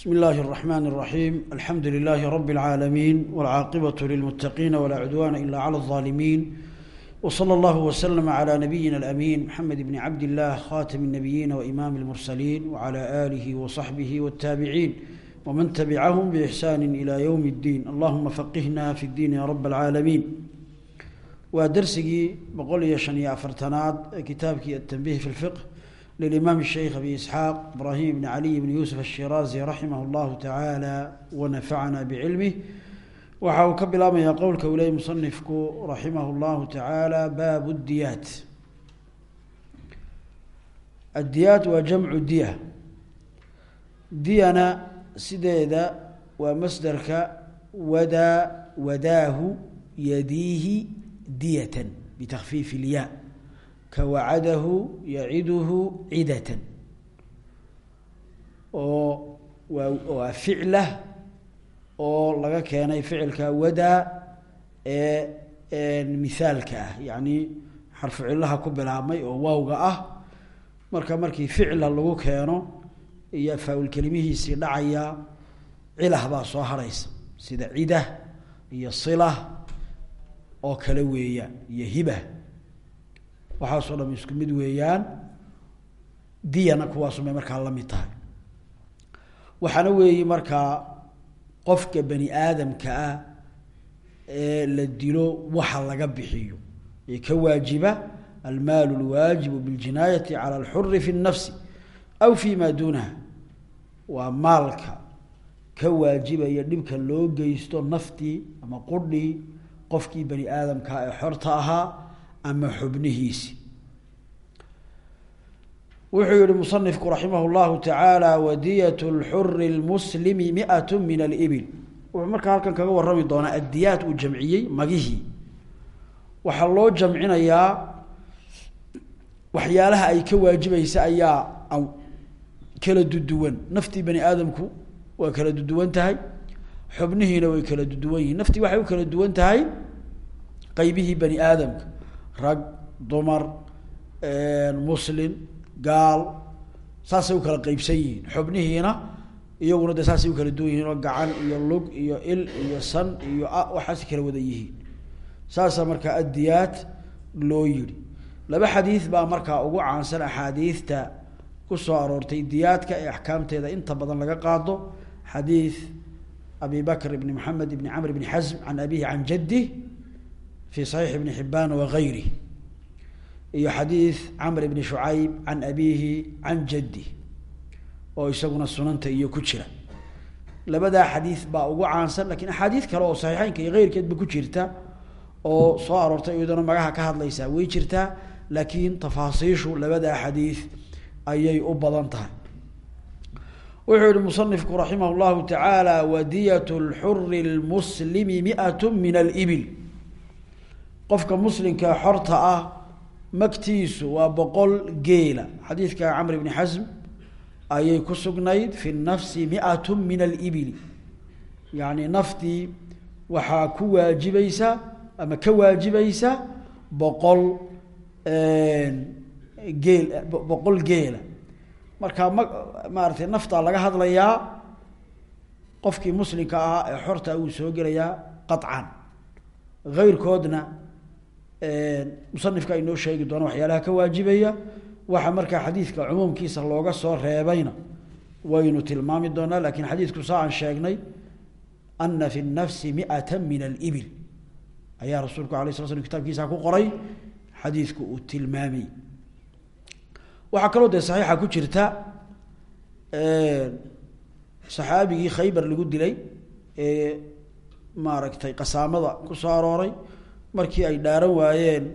بسم الله الرحمن الرحيم الحمد لله رب العالمين والعاقبة للمتقين ولا عدوان إلا على الظالمين وصلى الله وسلم على نبينا الأمين محمد بن عبد الله خاتم النبيين وإمام المرسلين وعلى آله وصحبه والتابعين ومن تبعهم بإحسان إلى يوم الدين اللهم فقهنا في الدين يا رب العالمين ودرسي بقول يا شنيا فرتناد كتابك التنبيه في الفقه للإمام الشيخ أبي إسحاق إبراهيم بن علي بن يوسف الشيرازي رحمه الله تعالى ونفعنا بعلمه waxa uu ka bilaabmayaa qowlka uu leeyay musanifku raximah اllahu tacaala baabu اdiyaat addiyaat waa jamcu diya diyana sideeda waa masderka wadaa wadaahu yadiihi diyatan bitakfiif ilya kawacadahu yaciduhu cidatan. Oo waa ficla oo laga keenay ficilka wadaa ee mithaalka ah. Yacni xarfu cillaha ku bilaabmay oo waawga ah. Marka markii ficla lagu keeno iyo faa-ul kelimihiisii dhacaya cilah baa soo harhaysa sida cidah iyo silah oo kale weeyaan iyo hiba waxaasoo dham isku mid weeyaan diyana kuwaasumay markaa la mid tahay. Waxaana weeyi markaa qofka bani aadamka ah ee la dilo waxa laga bixiyo. Ee ka waajiba almaalu lwaajibu biljinaayati cala alxuri fi اnafsi aw fi ma duunaha. Waa maalka ka waajibaya dhibka loo geysto naftii ama qudhii qofkii bani aadamkaa ee xorta ahaa ama xubnihiisi. Wuxuu yihi musanifku raximah llahu tacaala wadiyat lxuri lmuslimi miat min alibil. Wuxuu markaa halkan kaga warrami doonaa addiyaat uu jamciyey magihii. Waxaa loo jamcinayaa waxyaalaha ay ka waajibaysa ayaa kala duduwan naftii bani aadamku waa kala duduwan tahay xubnihiina way kala duduwan yihiin. Naftii waxay u kala duwan tahay qeybihii bani aadamka rag dumar muslin gaal saasay u kala qeybsan yihiin. Xubnihiina iyaguna de saasay u kala duwan yihiin oo gacan iyo lug iyo il iyo san iyo waxaas kala wada yihiin. Saasaa markaa addiyaat loo yidhi. Laba xadiid baa markaa ugu caansan axaadiidta ku soo aroortay diyaadka ee axkaamteeda. Inta badan laga qaado xadiid abi bakr ibni maxamed ibni camr ibni xasm can abihi can jadih fi saxiix ibni xibaan wagayrih iyo xadiid camr ibni shucayb can abihi can jaddi oo isaguna sunanta iyo ku jira. Labadaa xadiid baa ugu caansan laakiin axaadiid kale oo saxiixeynka iyo keyrkeedba ku jirta oo soo aroortay iyaduna magaha ka hadlaysaa way jirtaa laakiin tafaasiishu labadaa xadiid ayay u badan tahay. Wuxuu yihi musanifku raximah llahu tacaala wadiyat lxuri lmuslimi miat min alibil qofka muslimka xorta ah magtiisu waa boqol geela. Xadiidka camr bni xasm ayay ku sugnayd fi nafsi miat min alibili yacni naftii waxaa ku waajibaysa ama ka waajibaysa boqol geel boqol geela. Marka ma maaratay naftaa laga hadlayaa qofkii muslimka ahaa ee xorta wuu soo gelayaa qaطcan heyrkoodna musanifka inoo sheegi doona waxyaalaha ka waajibaya waxa markaa xadiidka cumuumkiisa looga soo reebayna waynu tilmaami doonaa laakiin xadiidku saa aan sheegnay ana fi nafsi miata min alibil. Ayaa rasuulku alay sla slam kitabkiisa ku qoray xadiidku uu tilmaamay. Waxaa kaloo dee saxiixa ku jirta saxaabigii khaybar lagu dilay ee maaragtay qasaamada ku soo arooray markii ay dhaaran waayeen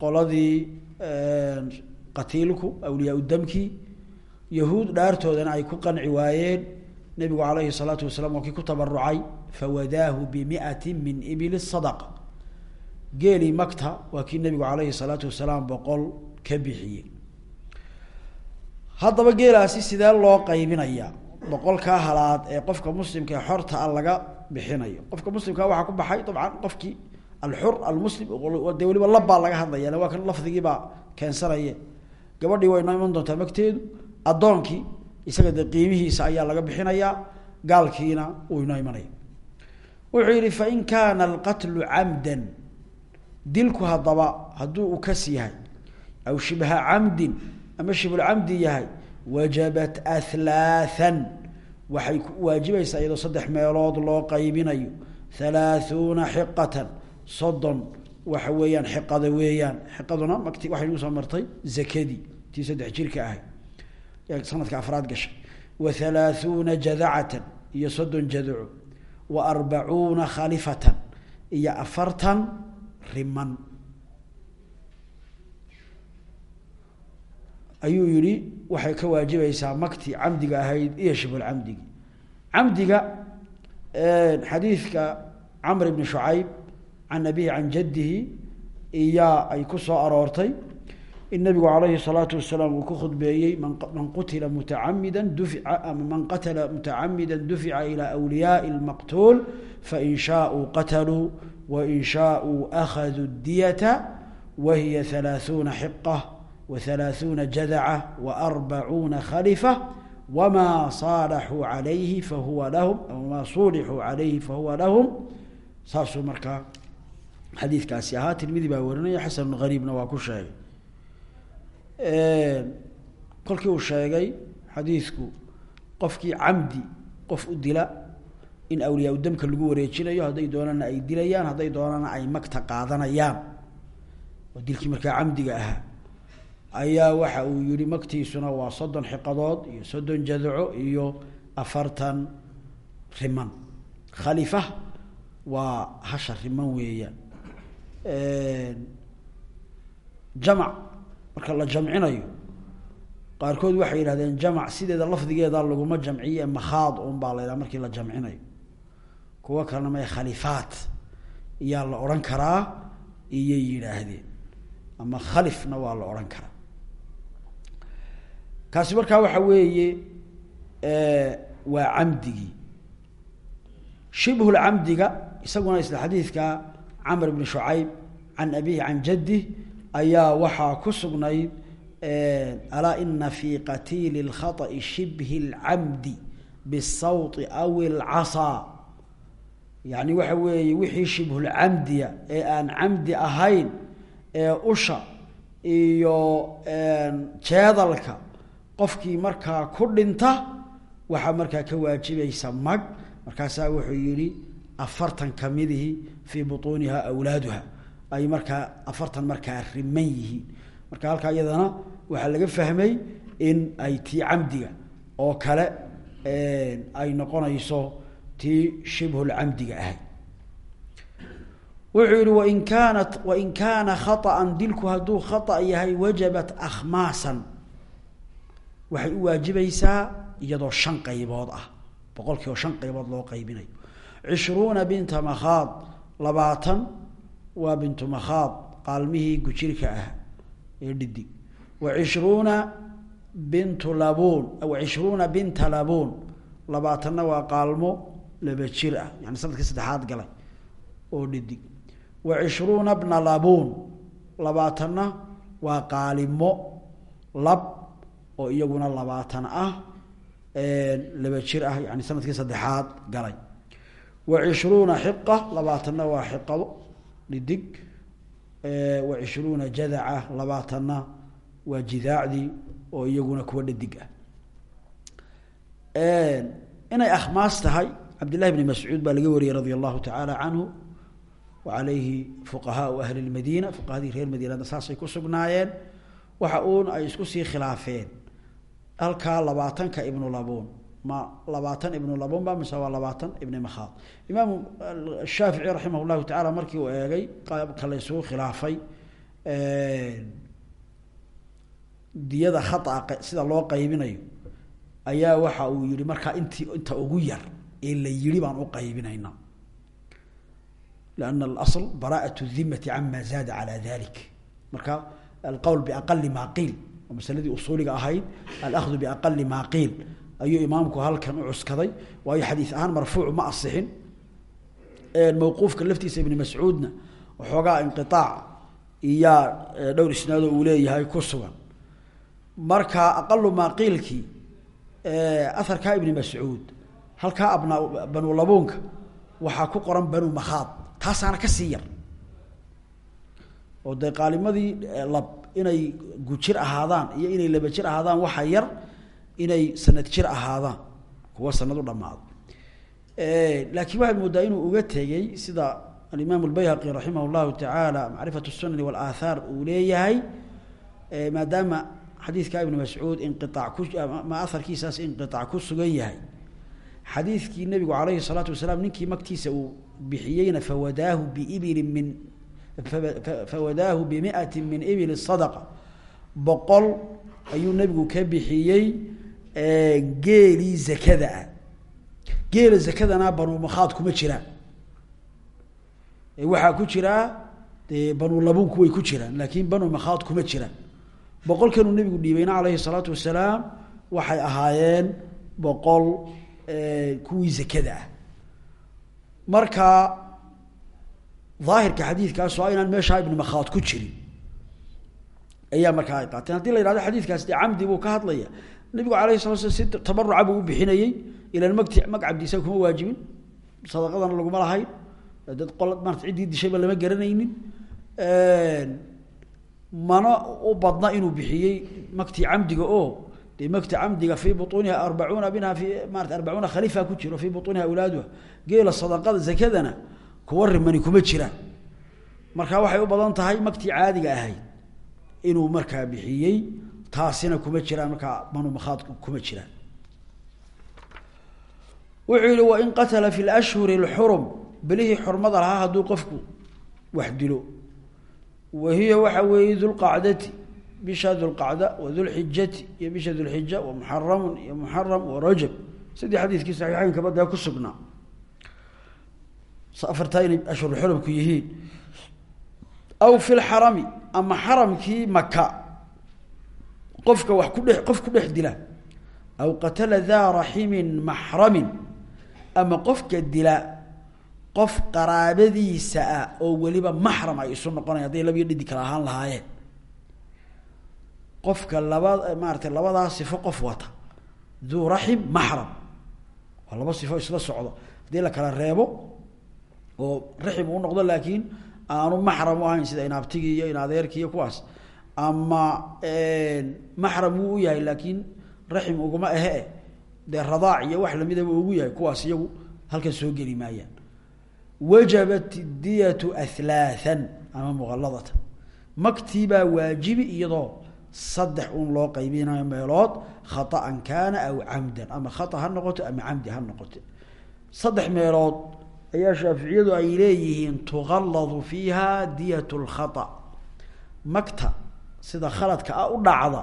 qoladii qatiilku awliyaa udamkii yahuud dhaartoodana ay ku qanci waayeen. Nebigu calayhi salaatu wasalaam waa kii ku tabarucay fawadaahu bimiati min ibili sadaqa geelii magta waa kii nebigu calayhi salaatu wasalaam boqol ka bixiyey. Haddaba geelaasi sidee loo qaybinayaa? Boqolkaa halaad ee qofka muslimka ee xorta a laga bixinayo. Qofka muslimkaa waxaa ku baxay dabcan qofkii alxur almuslim dee weliba labbaa laga hadlaya waa kan lafdigiibaa keensanaye. Gabadhii way noo iman doontaa magteedu addoonkii isaga de qiimihiisa ayaa laga bixinayaa gaalkiina uu inoo imanaya. Wuxuu yihi fain kaana alqatlu camdan. Dilku haddaba hadduu u kas yahay aw shibha camdin ama shibulcamdi yahay wajabat ahlaathan waxay waajibaysaa iyadoo saddex meelood loo qaybinayo halaahuuna xiqatan soddon waxa weeyaan xiqada weeyaan. Xiqaduna mati waxay nagu soo martay zakadii tii saddex jirka ahay. Sanadka afraad gashay. Wa halaahuuna jadacatan iyo soddon jadaco wa arbacuuna khalifatan iyo afartan riman. Ayuu yihi waxay ka waajibaysaa makti camdiga ahayd iyo shibulcamdigi camdiga xadiidka can abihi can jaddihi iyaa ay ku soo aroortay in nabigu alayhi الsalaatu wasalaam uu ku khudbeeyey man qutila mutacamida dufica ama man qatala mutacamida dufica ilى أwliyaءi اlmaqtuul fain shaaءuu qataluu wain shaaءuu akhaduu اdiyata wahiya ثalaaثuuna xiqة وثلاثون جدعة وأربعون خلفة وما صالحوا عليه فهو لهم وما صولحوا عليه فهو لهم saasuu markaa xadiidkaasi ahaa tirmidi baa warinaya xasan gariibna waa ku sheegay. Kolkii uu sheegay xadiidku qofkii camdi qof u dila in awliyaa damka lagu wareejinayo hadday doonana ay dilayaan hadday doonana ay magta qaadanayaan. Oo dilkii markaa camdiga ahaa. Ayaa waxa uu yihi magtiisuna waa soddon xiqadood iyo soddon jadaco iyo afartan riman. Khalifa waa hasha riman weeyaan jamac marka la jamcinayo qaarkood waxay yidhahdeen jamac sideeda lafdigeeda laguma jamciye makhaad un baa la yidhaha markii la jamcinayo. Kuwo kalena may khalifaat iyaa la odhan karaa iyay yidhaahdeen. Ama khalifna waa la odhan karaa. Kaasi markaa waxa weeye waa camdigii. Shibhulcamdiga isaguna isla xadiidka camr bni shucayb can abihi can jadih ayaa waxaa ku sugnayd alaa ina fi qatiili اlkhaطأi shibhi اlcamdi bالsawط aw اlcasaa yani waxa weeye wixii shibhulcamdiya ee aan camdi ahayn ee usha iyo jeedalka qofkii markaa ku dhinta waxaa markaa ka waajibaysa mag markaasaa wuxuu yihi afartan kamidihii fii buuuniha wlaaduha ay markaa afartan markaa riman yihiin marka halkaa iyadana waxaa laga fahmay in ay tii camdiga oo kale ay noqonayso tii shibhcamdiga ahay. Wuxuu yihi wain kaanat wain kaana khaaan dilku hadduu khaa yahay wajabat akhmaasan. Waxay u waajibaysaa iyadoo shan qaybood ah. Boqolkiiba shan qaybood loo qaybinayo cishruuna binta makhaad labaatan waa bintu makhaad qaalmihii gujirka ah ee dhidig wa cishruuna bintu labuun wa cishruuna binta labuun labaatanna waa qaalmo laba jir ah yani sannadkii saddexaad galay oo dhidig wa cishruuna bna labuun labaatanna waa qaalimo lab oo iyaguna labaatan ah laba jir ah yani sannadkii saddexaad galay wa cishruuna xiqa labaatanna waa xiqado dhidig. Wa cishruuna jadaca labaatanna waa jidaacdii oo iyaguna kuwa dhadig ah. Inay akhmaas tahay cabdillahi bni mascuud baa laga wariyey radia allahu tacaala canhu wa calayhi fuqahaau ahli lmadiina fuqahadii reer madiinada saasay ku sugnaayeen. Waxa ay isku sii khilaafeen. Labaatanka ibnu ma labaatan ibnu labuun ba mise waa labaatan ibni makhaad imaamu shaafici raximah llahu markii uu eegay qaabka la isugu khilaafay diyada khaaa sida loo qaybinayo ayaa waxa uu yihi markaa intii inta ugu yar ee la yihi baan u qaybinayna. Lianna alasl bara'at dimati cama zaada calaa dalik marka alqowl biaqali maa qiil oo masaladii usuuliga ahayd alahdu biaqali maa qiil ayuu imaamku halkan u cuskaday. Waayo xadiis ahaan marfuuc ma asixin mawquufka laftiisa ibni mascuudna waxoogaa inqiaac iyaa dhowr isnaado uu leeyahay ku sugan. Marka aqalu maa qiilkii aharkaa ibni mascuud halkaa abnaa banu labuunka waxaa ku qoran banu makhaad. Taasaana ka sii yar. Oo dee qaalimadii lab inay gujir ahaadaan iyo inay laba jir ahaadaan waxa yar inay sanad jir ahaadaan kuwa sanad u dhamaado laakiin waxaad mooddaa inuu uga tegey sida alimaam albayhaqi raximah llahu tacaala macrifat sunani walaathaar uu leeyahay maadaama xadiidka ibn mascuud inqiaac ku ma aharkiisaas inqiaac ku sugan yahay. Xadiidkii nabigu calayhi salaatu wasalaam ninkii magtiisa uu bixiyeyna fawadaahu biibilin min fawadaahu bimiati min ibili sadaqa boqol ayuu nabigu ka bixiyey geelii zakada ah. Geela zakadana banu makhaad kuma jiraan waxaa ku jiraa dee banu labuunku way ku jiraan laakin banu makhaad kuma jiraan boqolkanuu nebigu dhiibayna alayhi salaatu wasalaam waxay ahaayeen boqol kuwii zakada ah. Marka daahirka xadiidkaas oo inaan meeshaa ibn makhaad ku jirin. Ayaa markaa ay qaateen. La yihahdo xadiidkaas dee camdi buu ka hadlaya nabigu alayh sala si tabaruca buu u bixinayey ilan magti mag cabdiisa kuma waajibin. Sadaqadana laguma lahayn. Dad qol maarata ciddii dishayba lama garanaynin. Mana u badna inuu bixiyey magti camdiga oo. Dee magti camdiga fii buuniha arbacuuna minha fi maarata arbacuuna khalifa ku jiro fii buuniha awlaaduha geela sadaqada zakadana kuwa rimani kuma jiraan marka waxay u badan tahay magtii caadiga ahayd. Inuu markaa bixiyey taasina kuma jiraan markaa banu makhaad kuma jiraan. Wuxuu yihi wain qatala fi lashhuri اlxurum belihii xurmada lahaa hadduu qofku wax dilo. Wa hiya waxa weeye dulqacdati bisha dulqacda wa dulxijati iyo bisha dulxija wa muxaramun iyo muxaram wa rajab. Sadii xadiidkii saxiixeynkaba dee ku sugnaa. Afartaa inay ashhurxurumku yihiin. Aw fi lxarami ama xaramkii maka qofka wax ku dhe qof ku dhex dila. Aw qatala daa raximin maxramin. Ama qofka dila qof qaraabadiisa ah oo weliba maxram ay isu noqonayan hadday labiyo dhidi kala ahaan lahaayeen. Qofka laba maaratay labadaa sifo qof wata. Duu raxim maxram. Waa laba sifo isla socdo. Haddii la kala reebo oo raxim uu noqdo laakiin aanu maxram u ahayn sida inaabtigii iyo inadeerkii iyo kuwaas ama maxram wuu u yahay laakiin raxim uguma ahe. Dee radaac iyo wax lamidaba ugu yahay kuwaas iyagu halkan soo geli maayaan. Wajabat diyatu ahlaathan ama muqaladatan maktii baa waajibi iyadoo saddex un loo qaybinayo meelood khaطa'an kaana aw camdan ama khata ha ama camdi ha noqoto. Saddex meelood ayaa shaaficiyadu ay leeyihiin tuqalladu fiiha diyat lkhata magta sida khaladka ah u dhacda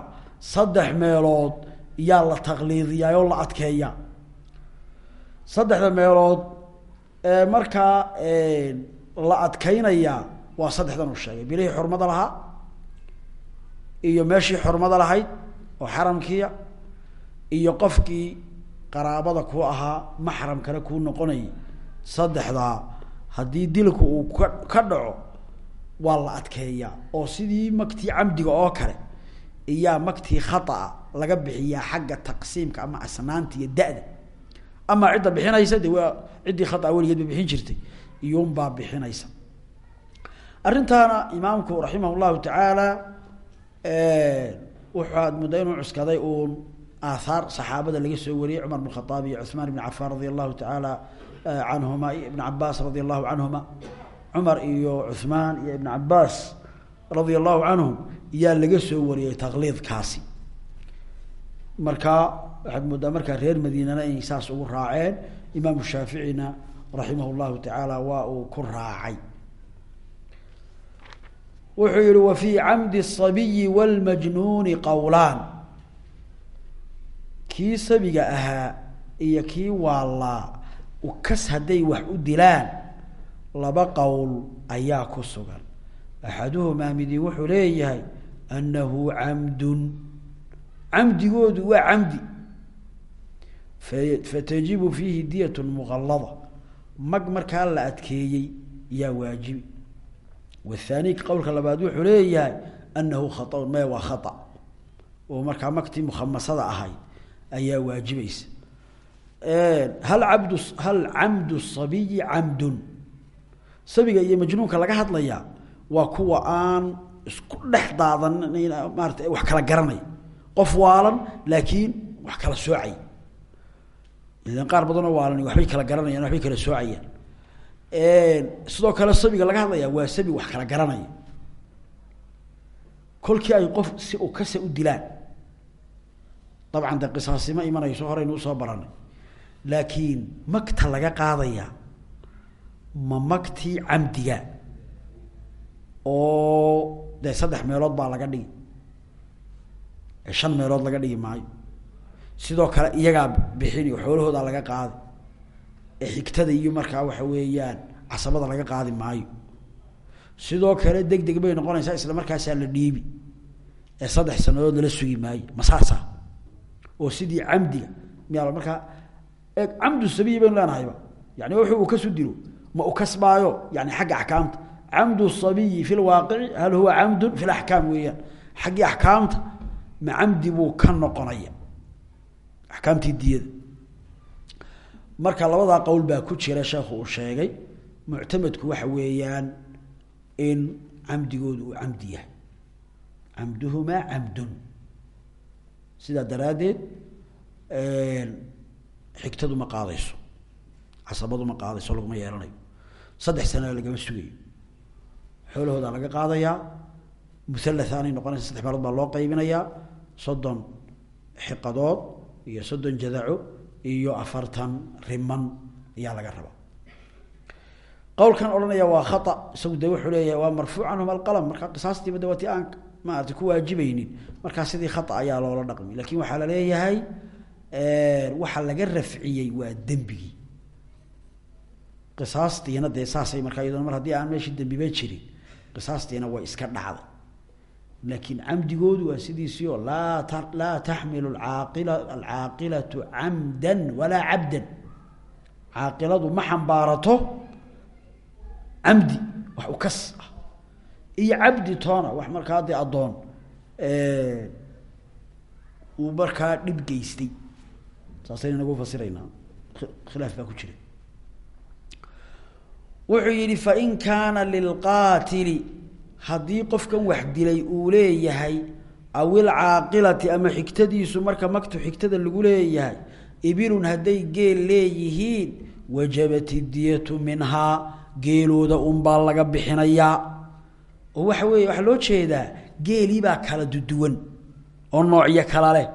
saddex meelood yaa la taqliidiyaa oo la adkeeyaa saddexda meelood ee markaa la adkeynayaa waa saddexdan uu sheegay. Bilihii xurmada lahaa iyo meeshii xurmada lahayd oo xaramkiia iyo qofkii qaraabada ku ahaa maxramkana kuu noqonayay saddexdaa. Haddii dilku uu ka ka dhaco waa la adkeeyaa oo sidii magtii camdiga oo kale iyaa magtii khataa laga bixiyaa xagga taqsiimka ama asnaanta iyo da-da. Ama cidda bixinaysa de waa ciddii khataa weligeed ba bixin jirtay iyuunbaa bixinaysa. Arrintaana imaamku raximah llahu tacaala wuxaad muddo inuu cuskaday uun aathaar saxaabada laga soo wariyey cumar bn khaaab iyo cuثmaan ibn cafaan radia allahu tacaala ibn cabaas radia allahu cumar iyo cuثmaan iyo ibn cabaas radia allahu canhum yaa laga soo wariyey taqliidkaasi markaa waxaad moodaa markaa reer madiinana inay saas ugu raaceen imaamu shaaficina raximah llahu tacaala waa uu ku raacay wuxuu yihi wa fii camdi الصabiyi wاlmajnuuni qowlaan kii sabiga ahaa iyo kii waalaa ukas hadday wax u dilaan laba qowl ayaa ku sugan. Axaduhumaa midi wuxuu leeyahay anahu camdun. Camdigoodu waa camdi. Fatajibu fiihi diyat muqallada mag markaa la adkeeyey yaa waajibi. Wathani qowlka labaad wuxuu leeyahay anahu khaun me waa khata. Oo markaa magtii mukhamasada ahayd ayaa waajibaysa. Hal abdu hal camdu sabiyi camdun sabiga iyo majnuunka laga hadlayaa waa kuwa aan isku dhex daadan maarata wax kala garanay. Qof waalan laakiin wax kala soocay. Ilan qaar badanoo waalan waxbay kala garanayaan waxbay kala soocayaan. Sidoo kale sabiga laga hadlaya waa sabi wax kala garanaya kolkii ay qof si u kase u dilaan. Dabcan de qisaasima imanayso horeynu u soo baranay. Laakiin magta laga qaadaya ma magtii camdiga? Oo dee saddex meelood baa laga dhigi shan meelood laga dhigi maayo. Sidoo kale iyagaa bixini xoolahoodaa laga qaadi. Ee xigtada iyo markaa waxa weeyaan casabada laga qaadi maayo. Sidoo kale deg deg bay noqonaysaa isla markaasaa la dhiibi. Ee saddex sanadood lala sugi maayo masaasa oo sidii camdiga miyaa markaa camdu sabiyi baynu leenahayba yani wuxuu uu kasu dilo ma u kasbaayo yani xagga axkaamta. Camdu sabiyi fi lwaaqici hal huwa camdun fi laxkaam weeyaan. Xaggii axkaamta ma camdi buu ka noqonaya axkaamtii diyada. Marka labadaa qowl baa ku jira sheekhu uu sheegay muctamadku waxa weeyaan in camdigoodu uu camdi yahay. Camduhumaa camdun. Sidaa daraaddeed xigtadu ma saddex sanaa lagama sugayo xoolahoodaa laga qaadayaa muhalathaanay noqonaysa saddex meelood baa loo qaybinayaa soddon xiqadood iyo soddon jadaco iyo afartan riman ayaa laga rabaa. Qowlkan odhanaya waa khata isagu de wuxuu leeyahay waa marfuuc canhum alqalam. Markaa qisaastiiba de aan maarata ku waajibaynin markaa sidii khata ayaa loola dhaqmi. Lakin waxaa la leeyahay waxaa laga rafciyey waa dembigii qisaastiina dee saasay markaa iyadona mar haddii aan meeshii dembiba jirin qisaastiina way iska dhacday. Laakiin camdigoodu waa sidiisii oo laa ta laa taxmilu aaqila alcaaqilatu camdan walaa cabdan. Caaqiladu ma xambaarato camdi wax u kas ah. Iyo cabdi toona wax markaa dee addoon uu markaa dhib geystay. Saasaynu nagu fasiraynaa khilaaf baa ku jira wuxuu yidhi fain kaana lilqaatili haddii qofkan wax dilay uu leeyahay aw ilcaaqilati ama xigtadiisu marka maktu xigtada lagu leeyahay ibilun hadday geel leeyihiin wajabat idiyatu minhaa geelooda unbaa laga bixinayaa oo waxa weeye waxaa loo jeedaa geeliibaa kala duduwan oo noocyo kala leh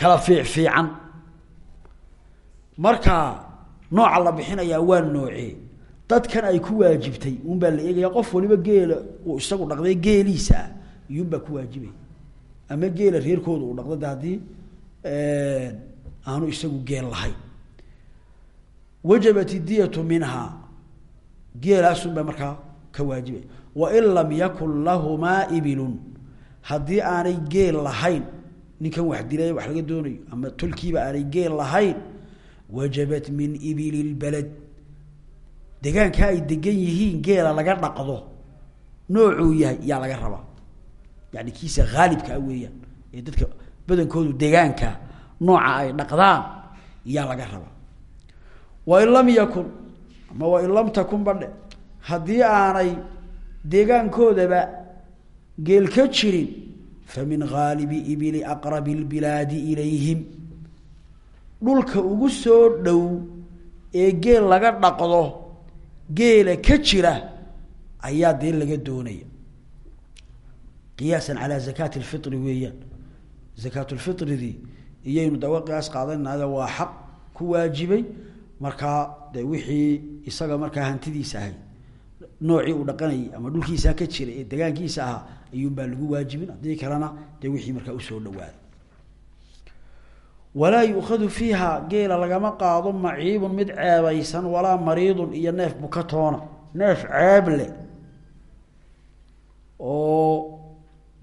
kala fiic fiican marka nooca la bixinayaa waa noocee dadkan ay ku waajibtay unbaa la eegaya qof waliba geela uu isagu dhaqday geeliisa ah ku waajibay. Ama geela reerkooda uu dhaqdo de haddii aanu isagu geel lahayn. Wajabat idiyatu minhaa. Geelaasunbaa markaa ka waajibay. Wain lam yakun lahumaa ibilun. Haddii aanay geel lahayn ninkan wax dilay wax laga doonayo ama tolkiiba aanay geel lahayn wajabat min ibili lbalad degaankaa ay degan yihiin geela laga dhaqdo noocuu yahay yaa laga rabaa yani kiisa haalibkaa weeyaan. Ee dadka badankoodu degaanka nooca ay dhaqdaan yaa laga rabaa wain lam yakun ama wain lam takun badhe haddii aanay deegaankoodaba geel ka jirin fa min haalibi ibili aqrabi lbilaadi ilayhim. Dhulka ugu soo dhow ee geel laga dhaqdo geela ka jira ayaa dee laga doonaya. Qiyaasan calaa zakaati lfitri weeyaan. Zakaatulfitridii iyaynu dawa qiyaas qaadanayna waa xaq ku waajibay. Markaa de wixii isaga markaa hantidiisa ahay noocii uu dhaqanayay ama dhulkiisaa ka jira ee degaankiisa ahaa ayuunbaa lagu waajibin. Haddii kalena dee wixii markaa u soo dhawaaday walaa yuukhadu fiiha geela lagama qaado maciibun mid ceebaysan walaa mariidun iyo neef bukatoona neef ceeb leh. Oo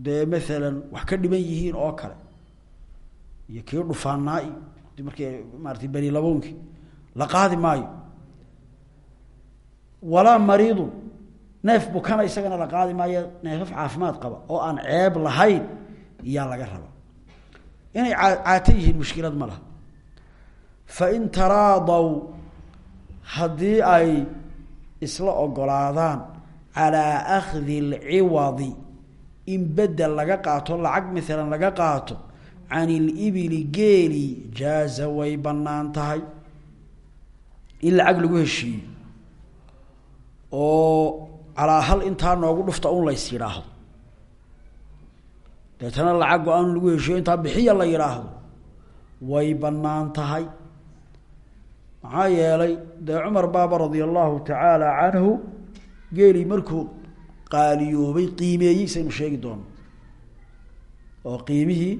dee maalan wax ka dhiban yihiin oo kale. Iyo kii dhufaanaa iyo di markii maaratay beni laboonki la qaadi maayo. Walaa mariidun neef bukana isagana la qaadi maayo neefaf caafimaad qaba oo aan ceeb lahayn iyaa laga raba inay caato yihiin mushkilad ma laha. Fain taraadaw haddii ay isla ogolaadaan calaa akhdi alciwadi in bedel laga qaato lacag maalan laga qaato can ilibili geeli jaaza way bannaan tahay. In lacag lagu heshiiyo. Oo calaa hal intaa noogu dhufta un lays yidhaahdo deetana lacag go'aan lagu heshiiyo intaa bixiya la yidhaahdo way bannaan tahay. Maxaa yeelay dee cumar baaba radia allahu tacaala canhu geelii markuu qaaliyoobay qiimeeyey saynu sheegi doono oo qiimihii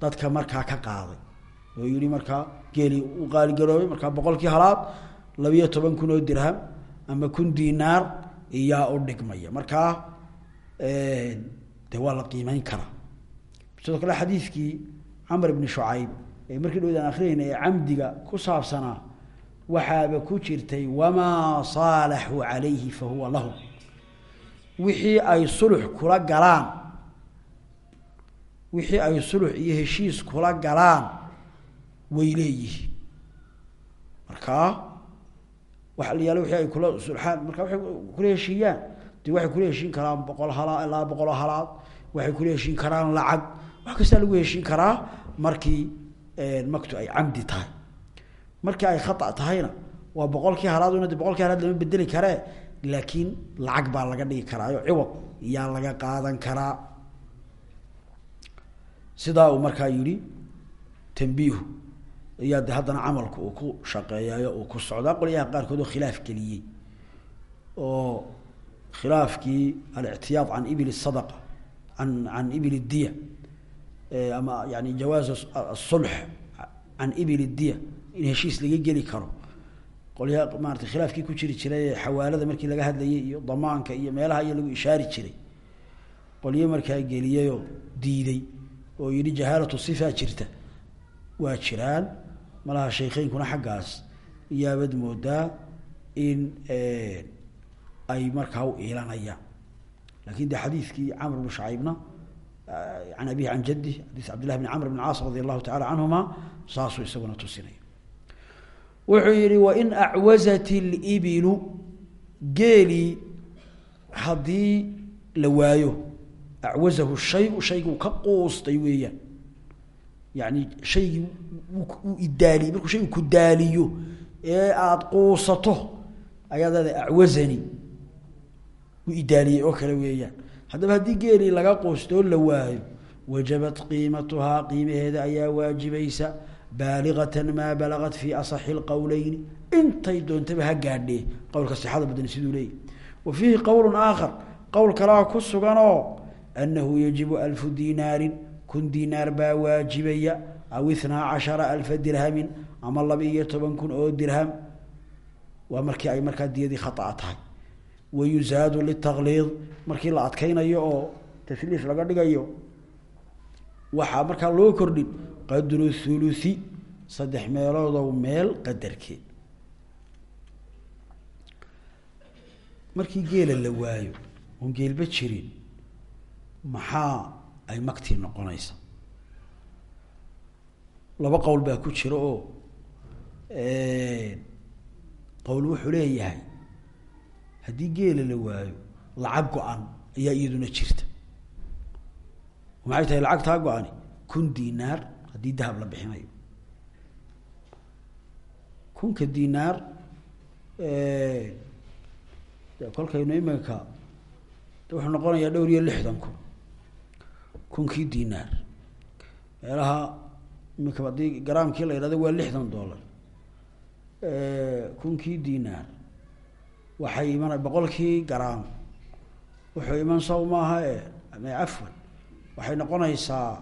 dadka markaa ka qaaday. Oo yihi markaa geelii uu qaaligaroobay markaa boqolkii halaad labiyo toban kun oo dirham ama kun dinaar iyaa u dhigmaya. Markaa de waa la qiimeyn karaa sidoo kale xadiidkii camr bni shucayb ee markii dhowdaan akrinayna ee camdiga ku saabsanaa waxaaba ku jirtay wamaa saalaxuu calayhi fa huwa lahum wixii ay sulux kula galaan wixii ay sulux iyo heshiis kula galaan way leeyihiin. Markaa waxa la wixii ay kula sulxaan markaa waxay kula heshiiyaan dee waxay kula heshiin karaan boqol halaa ilaa boqol halaad waxay kula heshiin karaan lacag wax kastaa lagu heshiin karaa markii maktu ay camdi tahay. Markii ay khata tahayna waa boqolkii halaaduna de boqolkii halaad lama bedeli karee laakiin lacag baa laga dhigi karaayo ciwad yaa laga qaadan karaa. Sidaa uu markaa yihi tambiihu ayaa de haddana camalku uu ku shaqeeyayo uu ku socdaa qolyaha qaarkood oo khilaaf geliyey. Oo khilaafkii alictiyaad can ibil sadaqa an can ibil diya ama yani jawaaz asulx can ibil diya in heshiis laga geli karo. Qolyaha maarata khilaafkii ku jiri jiray xawaalada markii laga hadlayay iyo damaanka iyo meelaha iyo lagu ishaari jiray. Qolyo markaa geliyayoo diiday oo yihi jahaalatu sifa jirta. Waa jiraan malaha shaykheynkuna xaggaas iyaabad moodaa in ay markaa u iilanayaan. Lakin de xadiidkii camr bnu shacaybna can abihi can jaddi xadiis cabdillahi bn camr bn caas radi allahu tacala canhuma saasuu isaguna tusinaya wuxuu yihi wain acwazat اlibilu geelii haddii la waayo acwazahu shayu shayguu ka quustay weeyaan yani shaygii uu idaaliyey markuu shaygu ku daaliyo ee aada quusato ayaad leedahay acwazani uu idaaliyey oo kale weeyaan haddaba haddii geelii laga quustoo la waayo. Wajabat qiimatuhaa qiimaheeda ayaa waajibaysa. Baaliqatan maa balagat fi asaxi lqowleyni intay doontaba ha gaadhee. Qowlka sixada badan siduu leeyahy wa fiihi qowl aakhar. Qowl kalaa ku suganoo anahu yajibu alfu dinaarin kun dinaar baa waajibaya. Aw ithnaa cashara alfa dirhamin. Ama laba iyo toban kun oo dirham. Waa markii ay markaa diyadii khaaa tahay wayuzaadu litaqliid markii la adkaynayo oo tasliif laga dhigayo waxaa markaa loo kordhin qadru thuluthi saddex meeloodow meel qadarkeed markii geela la waayo oon geelba jirin maxaa ay magtii noqonaysa laba qowl baa ku jira oo qowl wuxuu leeyahay haddii geela la waayo lacag go-an ayaa iyaduna jirta. Maxay tahay lacagtaa go-ani kun dinaar haddii dahab la bixinayo. Kunka dinaar kolkaynu iminka wuxuu noqonayaa dhowr iyo lixdan kun. Kunkii dinaar meelaha iminka haddii garaamkii la yidhahdo waa lixdan dollar. Kunkii dinaar waxay iman boqolkii garaam. Wuxuu iman saw maaha e ama cafwan waxay noqonaysaa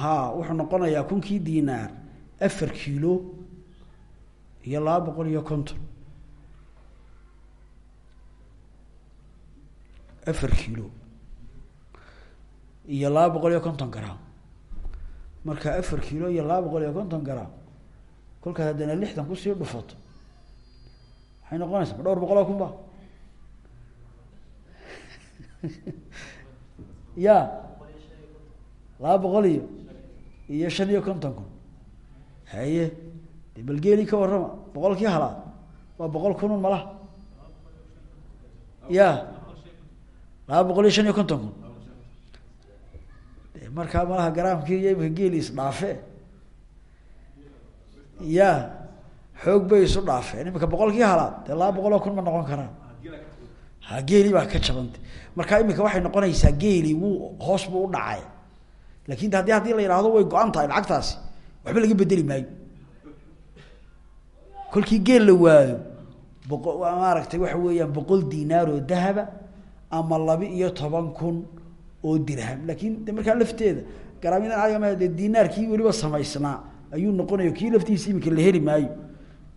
ha wuxuu noqonayaa kunkii dinaar afar kiilo iyo laba boqol iyo konton. Afar kiilo iyo laba boqol iyo konton gram marka afar kiilo iyo laba boqol iyo konton gram kolkaas haddana lixdan ku sii dhufato. Waxay noqonaysaa ma dhowr boqol oo kun ba laba boqol iyo iyo shan iyo konton kun. Haye de bal geeli ka warrama boqolkii halaad waa boqol kunun malaha ya laba boqol iyo shan iyo konton kun. Markaa malaha garaamkii iyo imika geeli isdhaafe ya xoog bay isu dhaafeen. Imika boqolkii halaad dee laba boqol oo kun ma noqon karaan. Ha geeli baa ka jabanta marka imika waxay noqonaysaa geeli wuu hoos buu u dhacay. Lakin de haddi haddii la yidhaahdo way go-an tahay lacagtaasi waxba laga bedeli maayo. Kolkii geel la waayo boqo maaragtay waxa weeyaan boqol dinaar oo dahaba ama laba iyo toban kun oo dirham. Lakin markaa lafteeda garaamyadan caadiga ma dinaarkii weliba samaysnaa ayuu noqonayo kii laftiisa imika la heli maayo.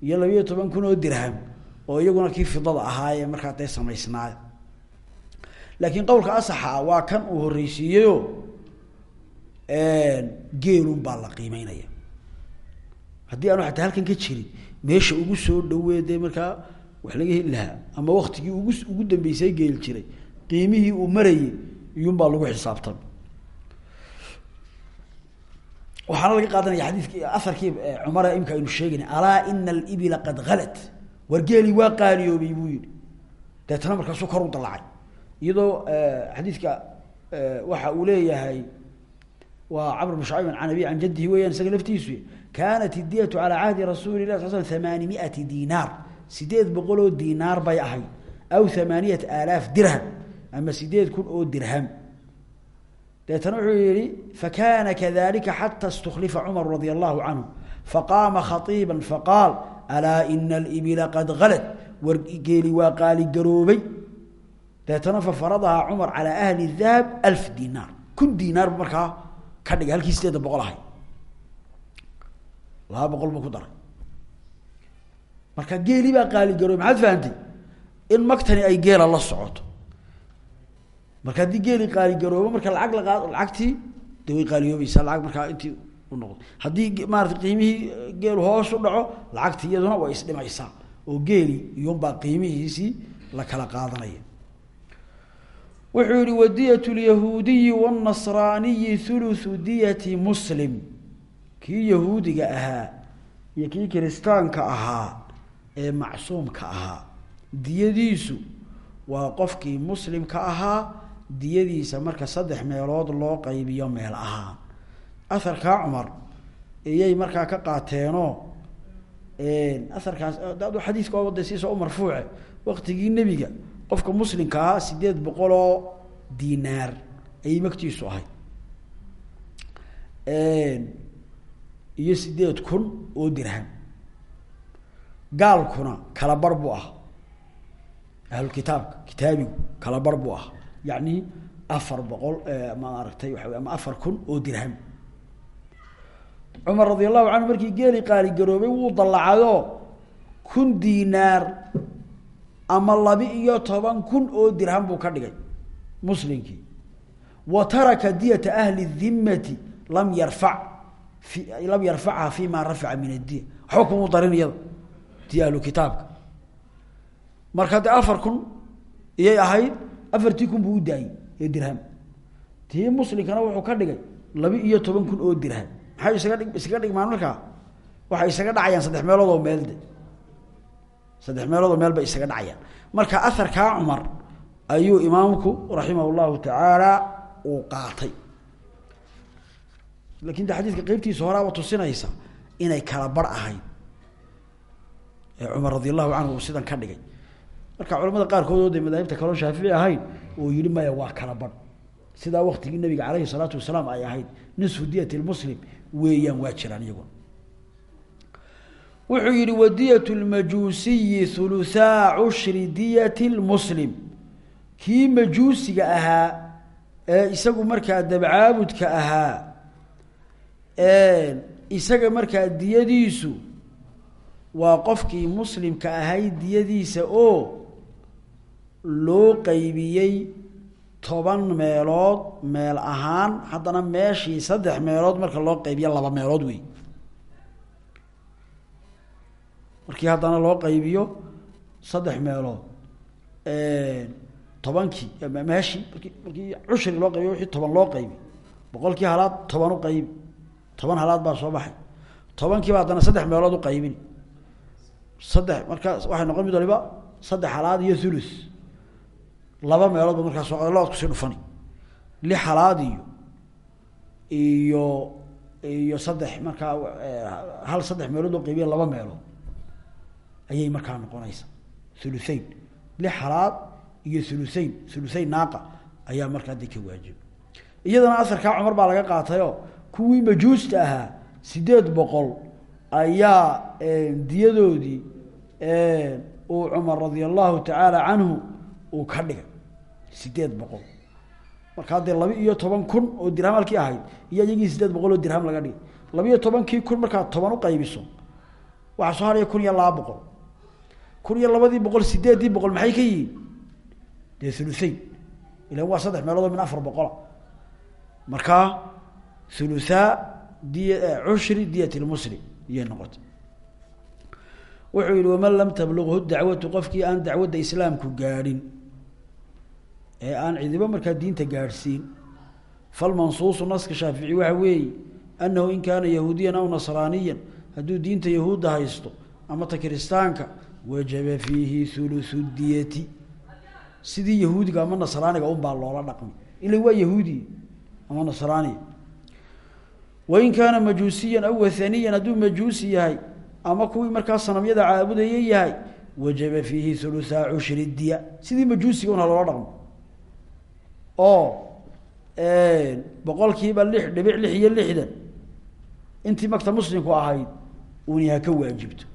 Iyo laba iyo toban kun oo dirham oo iyaguna kii fidada ahaayee markaa dee samaysnaay laakiin qowlka asaxa waa kan uu horreysiiyeyo geelun baa la qiimeynaya. Haddii aanu ataa halkan ka jirin meesha ugu soo dhawee dee markaa wax laga heli lahaa ama waktigii ugu ugu dambeysay geel jiray qiimihii uu marayay iyun baa lagu xisaabtan waxaana laga qaadanaya xadiiskii aharkii cumara imika aynu sheegayna alaa ina alibila qad halat war geeli waa qaaliyoobay buu yihi deetana markaasuu kor u dalacay iyadoo xadiidka waxa uu leeyahay waa camr bn can abi can jadihi weyaan isaga laftiisu kaanat idiyatu calaa cahdi rasuuli lah sal sl amaani miati dinaar. Sideed boqol oo dinaar bay ahayd aw amaaniyat aalaaf dirham ama sideed kun oo dirham deetana wuxuu yihi fakana kadalika xata اstklifa cumar radi allahu canhu faqaama khaiiba faqaal alaa ina alibila qad halad war geeli waa qaaligaroobay deetana fafaradahaa cumar calaa ahli dahab alf dinaar kun dinaar bu ka dhigay halkii sideeda boqol ahay. Laba ku daray. Marka geeli baa qaaligaroobay maxaad fahamtay? In magtani ay geela la socoto marka haddii geeli qaaligaroobo marka lacag la lacagtii de way qaaliyoobaysaa lacag markaa intii u noqdo. Haddii maarata qiimihii geelu hoos u dhaco lacagtii iyaduna way isdhimaysaa. Oo geeli iyunbaa qiimihiisii la kala qaadanaya. Wuxuu yihi wadiyat lyahuudiyi wاnasraaniyi huluthu diyati muslim. Kii yahuudiga ahaa iyo kii kiristaanka ahaa ee macsuumka ahaa diyadiisu waa qofkii muslimka ahaa diyadiisa marka saddex meelood loo qaybiyo meel ahaan. Aharkaa cumar iyay markaa ka qaateenoo aharkaas adu xadiiska oobade siisa u marfuuce waktigii nebiga qofka muslimka ahaa sideed boqol oo dinaar ayay magtiisu ahayd. Iyo sideed kun oo dirham. Gaalkuna kala bar buu ah ahlukitaabka kitaabigu kala bar buu ah yacni afar boqol maaragtay waxa ama afar kun oo dirham. Cumar radi allahu markii geeli qaaligaroobay wuu dallacayoo kun dinaar ama labi iyo toban kun oo dirham buu ka dhigay muslimkii. Wa taraka diyata ahli dhimmati lam yarfac lam yarfachaa fi ma rafaca min addiya waxba kumuu darin iyada tii ahlu marka dee afar kun iyay ahayd afartii kun buu u daayey ee dirham tii muslimkana wuxuu ka dhigay laba iyo toban kun oo dirham maxay isaga dhig isaga dhigmaan markaa waxay isaga dhacayaan saddex meelood oo meel de. Saddex meelood oo meel isaga dhacayaan. Marka aharkaa cumar ayuu imaamku raximah llahu tacaala uu qaatay. Lakin de qeybtiisa horaaba tusinaysa inay kala bar ahayd. Ee cumar radi allahu canhu uu sidan ka dhigay marka culamada qaarkood oo de madaahibta kaloo shaafici ahayn oo yihi maya waa kala bar sidaa waktigii nabiga caleyhi salaatu wasalaam ay ahayd nisfu diyat lmuslim weeyaan waa jiraan iyaguna wuxuu yihi wadiyat lmajuusiyi huluthaa cushri diyat lmuslim kii majuusiga ahaa ee isagu markaa dabcaabudka ahaa isaga markaa diyadiisu waa qofkii muslimka ahayd diyadiisa oo loo qeybiyey toban meelood meel ahaan haddana meeshii saddex meelood marka loo qeybiyo laba meelood wey markii haddana loo qaybiyo saddex meelood tobankii meeshii marki markii cushri loo qaybiyo wixii toban loo qaybi boqolkii halaad toban u qaybi toban halaad baa soo baxay. Tobankiiba haddana saddex meelood u qaybini saddex markaa waxay noqon mid waliba saddex halaad iyo thuluth laba meelood ba markaa soo labaad ku sii dhufani lix halaad iyo iyo iyo saddex markaa hal saddex meelood oo qaybiya laba meelood ayay markaa noqonaysa thuluthain lix halaad iyo thuluthain thuluthain naaqa ayaa markaa de ka waajiba iyadana asarkaa cumar baa laga qaatayoo kuwii majuusta ahaa sideed boqol ayaa diyadoodii uu cumar radia allahu tacaala canhu uu ka dhigay sideed boqol. Markaa dee laba iyo toban kun oo dirham halkii ahayd iyo iyagii sideed boqol oo dirham laga dhigay. Laba iyo tobankii kun markaad toban u qaybiso. Waxaa soo haraya kun iyo laba boqol. Kun iyo labadii boqol sideeddii boqol maxay ka yihiin? Dee thuluthain ilan waa saddex meeloodoo min afar boqola. Markaa thuluthaa diy cushri diyat lmuslim iyay noqotay. Wuxuu yihi waman lam tablughu dacwatu qofkii aan dacwadda islaamku gaadhin ee aan cidibo markaa diinta gaadhsiin. Falmansuusu naska shaafici waxa weeye annahu in kaana yahuudiyan aw nasraaniyan hadduu diinta yahuudda haysto ama ta kiristaanka wajaba fiihi huluthu diyati. Sidii yahuudiga ama nasraaniga unbaa loola dhaqmi. Ila waa yahuudi ama nasraaniya wain kaana majuusiyan aw wathaniyan hadduu majuusi yahay ama kuwii markaa sanamyada caabudaya yahay wajaba fiihi huluthaa cushri diya sidii majuusiga un ha loola dhaqmo oo boqolkiiba lix dhibic lix iyo lixdan intii magta muslimku ahayd uni ha ka waajibto.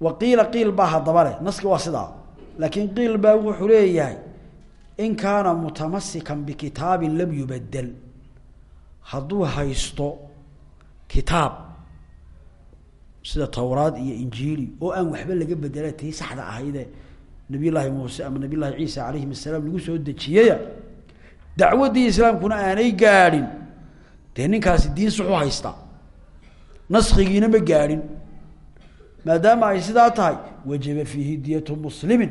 Wa qiila qiil baa haddaba leh. Naski waa sidaa. Laakiin qiil baa wuxuu leeyahay in kaana mutamasikan bikitaabin lam yubadel hadduu haysto kitaab sida towraad iyo injiili oo aan waxba laga bedela tii saxda ahayde nabiy llaahi muuse ama nabiy llaahi ciisa calayhim asalaam lagu soo dejiyaya dacwaddii islaamkuna aanay gaadhin dee ninkaasi diin suxu haystaa naskigiina ma gaadhin maadaama ay sidaa tahay wajaba fiihi diyatu muslimin.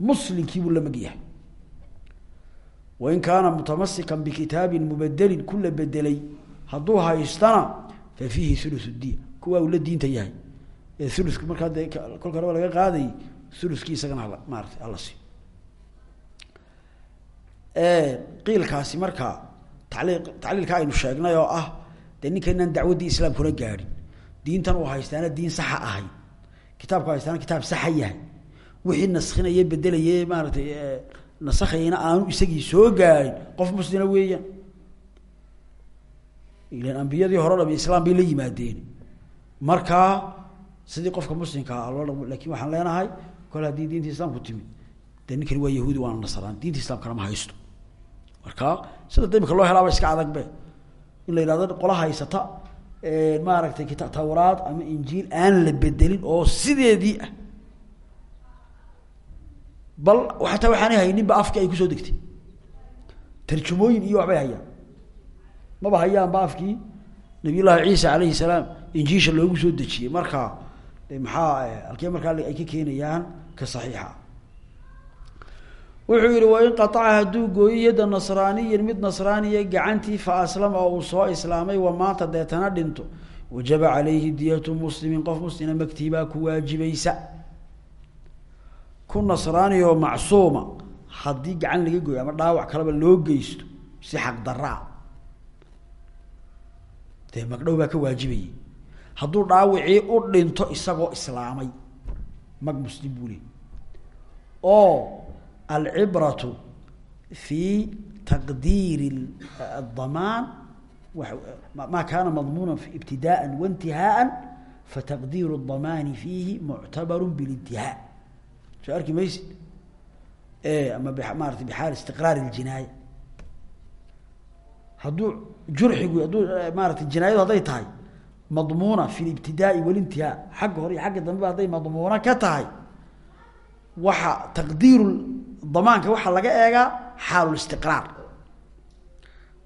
Muslimkii buu la mag yahay. Wain kaana mutamasikan bikitaabin mubadelin ku la bedelay hadduu haystana fa fiihi thuluthu diya kuwaa uu la diinta yahay. Ee thuluka markaa dee kolka horeba laga qaadayay thuluskii isagana hala maarata hala siiyo qiilkaasi markaa tali tacliilka aynu sheegnay oo ah dee ninka inaan dacwaddii islaamkuna gaadhin diintan uu haystaana diin saxa ahay kitaabku haystaana kitaab saxa yahay wixii naskhinaya bedelaye maaratay nasakhayna aanu isagii soo gaadhin qof muslima weeyaan. Ilan ambiyadii hore dham islaam bay la yimaadeen. Markaa sidii qofka muslimkaa loo dhamo laakiin waxaan leenahay kol haddii diinta islaamku timid dee ninkani waa yahuudi waana nasraan diinta islamkana ma haysto. Marka sida da imika loo helaaba iska adagbe in la yidhahdo qola haysata maaragtay kita tawraad ama injiil aan la bedelin oo sideedii ah. Bal xataa waxaanay hayninba afkii ay ku soo degtay. Tarjumooyin iyo waxbay hayaan. Maba hayaanba afkii nabiy llaahi ciisa alayhi salaam injiisha loogu soo dejiyey. Markaa maxaa halkee markaa ay ka keenayaan ka saxiixa. Wuxuu yihi wain qaaca hadduu gooyo yadda nasraaniyin mid nasraaniya gacantii fa aslama oo uu soo islaamay wa maanta deetana dhinto. Wajaba calayhi diyatu muslimin qof muslima magtiibaa ku waajibaysa. Ku nasraani oo macsuuma haddii gacan laga gooyo ama dhaawac kaleba loo geysto si xaq daraa dee magdhow baa ka waajibayay hadduu dhaawicii u dhinto isagoo islaamay mag muslim buu leey oo alcibratu fi taqdiiri الdamaan ma kaana madmuuna ibtidaءa waintihaaa fataqdiiru الdamaani fiihi muctabaru biاlintihaa soo arki maysid ama maarata bixaal istiqraar اljinaaya hadduu jurxigu hadduu maarata jinaayadu hadday tahay madmuuna fi libtidaai walintihaa xagga hore iyo xagga dambeba hadday madmuuna ka tahay waxa taqdiiru damaanka waxaa laga eegaa xaalu listiqraar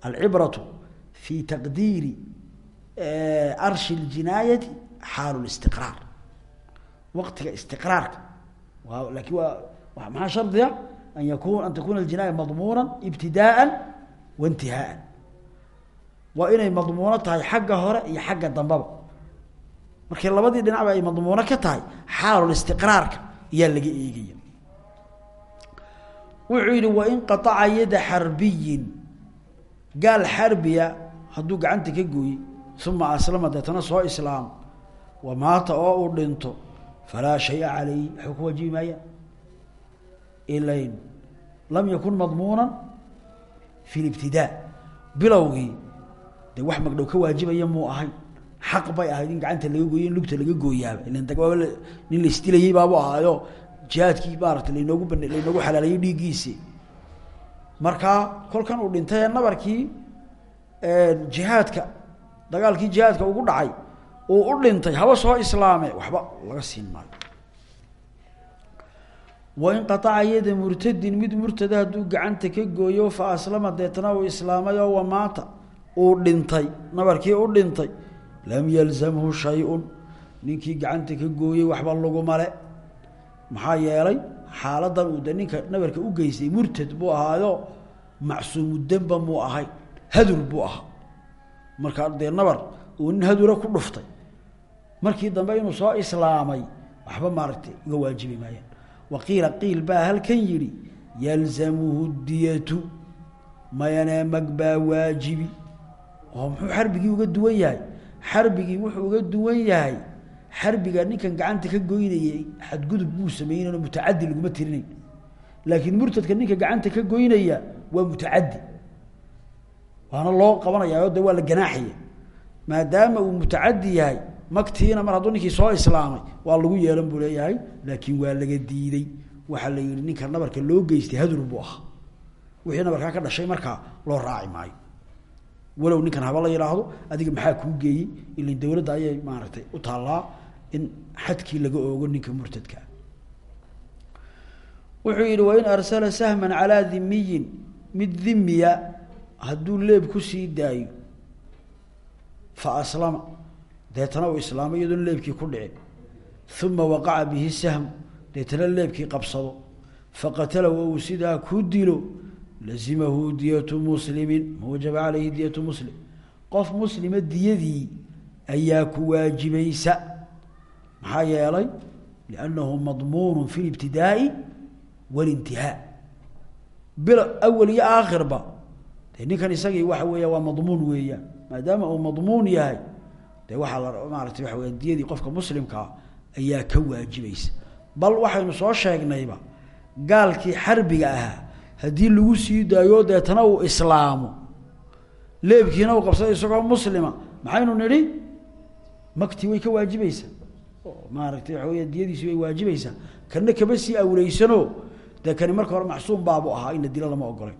alcibratu fi taqdiiri arshi اljinaayati xaalu listiqraar waqtiga istiqraarka. Waa laakin waa maxaa shardiga? An yakun an takuna aljinaaya madmuuna ibtidaءa waintihaaan waa inay madmuuno tahay xagga hore iyo xagga dambaba. Markay labadii dhinacba ay madmuuno ka tahay xaalulistiqraarka ayaa laga eegaya. Wuxuu yihi wain qaaca yada xarbiyin. Gaal xarbiya hadduu gacanta ka gooyey uma aslama deetana soo islaamo wa maata oo uu dhinto falaa shaya calayhi waxba ku ilayn lam yakun madmuunan fi libtidaa bilowgii dee wax magdhow ka waajibaya muu ahay xaq bay ahayd in gacanta laga gooyo in lugta laga gooyaaba ilan nin la isdilayay baabu ahaayo jihaadkii maarata laynoogu ban laynoogu xalaalayay dhiiggiisi markaa kolkan uu dhintay ee nabarkii jihaadka dagaalkii jihaadka ugu dhacay uu u dhintay haba soo islaame waxba laga siin maayo. Wain qaaca yada murtadin mid murtada hadduu gacanta ka gooyo fa aslama deetna uu islaamay uu dhintay nabarkii u dhintay lam yalzamhu shay-un. Ninkii gacanta ka gooyey waxba lagumale maxaa yeelay xaaladan uu de ninka nabarka u geystay murtad buu ahaayo macsuumu demba muu ahay hadur buu ahaa markaa dee nabar uu nin hadura ku dhuftay. Markii dambe inuu soo islaamay waxba maaragtay uga waajibi maayaan waqiila qiil baa halkan yidhi yalzamuhu diyatu mayanee mag waajibi oo muxuu xarbigii uga duwan yahay? Xarbigii wuxuu uga duwan yahay. Xarbiga ninkan gacanta ka goynayay xadgudub buu sameynayno mutacadi laguma tirinayn laakiin murtadka ninka gacanta ka goynaya waa mutacadi waana loo qabanaya de waa la ganaaxaya. Maadaama uu mutacadi yahay magtiina mar hadduu ninkii soo islaamay waa lagu yeelan buu leeyahay laakiin waa laga diiday. Waxaa la yihi ninka nabarka loo geystay hadur buu ahaa. Wixii nabarkaa ka dhashay markaa loo raaci maayo walow ninkan haba la yidhaahdo adiga maxaa kuu geeyey ilan dawladda ayay maaragtay u taallaa in xadkii laga oogo ninka murtadka. Wuxuu yihi wain arsala sahman calaa dhimiyin mid dhimiya hadduu leeb ku sii daayo fa aslama. Deetana uu islaamo iyadoon leebkii ku dhicin uma waqaca bihi sahmu deetana leebkii qabsado. Faqatala wa uu sidaa ku dilo lazimahu diyatu muslimin ma wajaba caleyhi diyatu muslim qof muslima diyadii ayaa ku waajibaysa maxaa yeelay liannahu madmuunu fi libtidaai walintihaa bil awel iyo aakhirba dee ninkan isagii waxa weeya waa madmuun weeyaan maadaama uu madmuun yahay dee waxaa la maaratay waxa weya diyadii qofka muslimkaa ayaa ka waajibaysa bal waxaynu soo sheegnayba gaalkii xarbiga ahaa haddii lagu sii daayo deetana uu islaamo leebkiina uu qabsada isagoo muslima maxaynu nidhi? Makti way ka waajibaysaa. Maaragtay waxa weya diyadiisi way waajibaysaa. Kana kama sii awleysano dee kani marka hore macsuum baabu ahaa ina dilo lama ogolay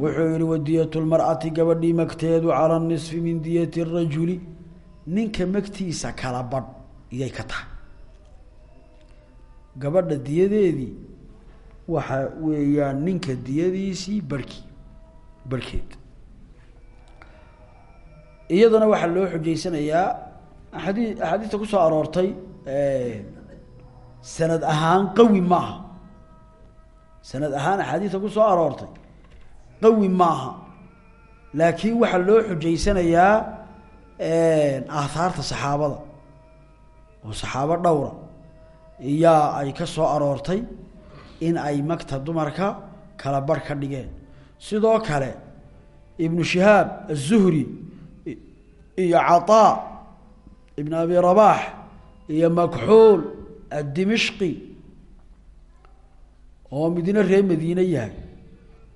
wuxuu yihi wadiyat lmar'ati gabadhii magteedu cala nisfi min diyati rajuli. Ninka magtiisa kala badh iyay ka tahay. Gabadha diyadeedii waxa weeyaan ninka diyadiisii barhkii barhkeed iyadana waxaa loo xujaysanayaa axaadii axaadiista ku soo aroortay sanad ahaan qawi maaha. Sanad ahaan axaadiista ku soo aroortay qawi maaha. Laakiin waxaa loo xujaysanayaa aahaarta saxaabada oo saxaabo dhowra iyaa ay ka soo aroortay in ay magta dumarka kala barh ka dhigeen. Sidoo kale ibnu shihaab aلzuhri iyo caطaa ibn abi rabax iyo makxuul addimishqi oo midna ree madiine yahay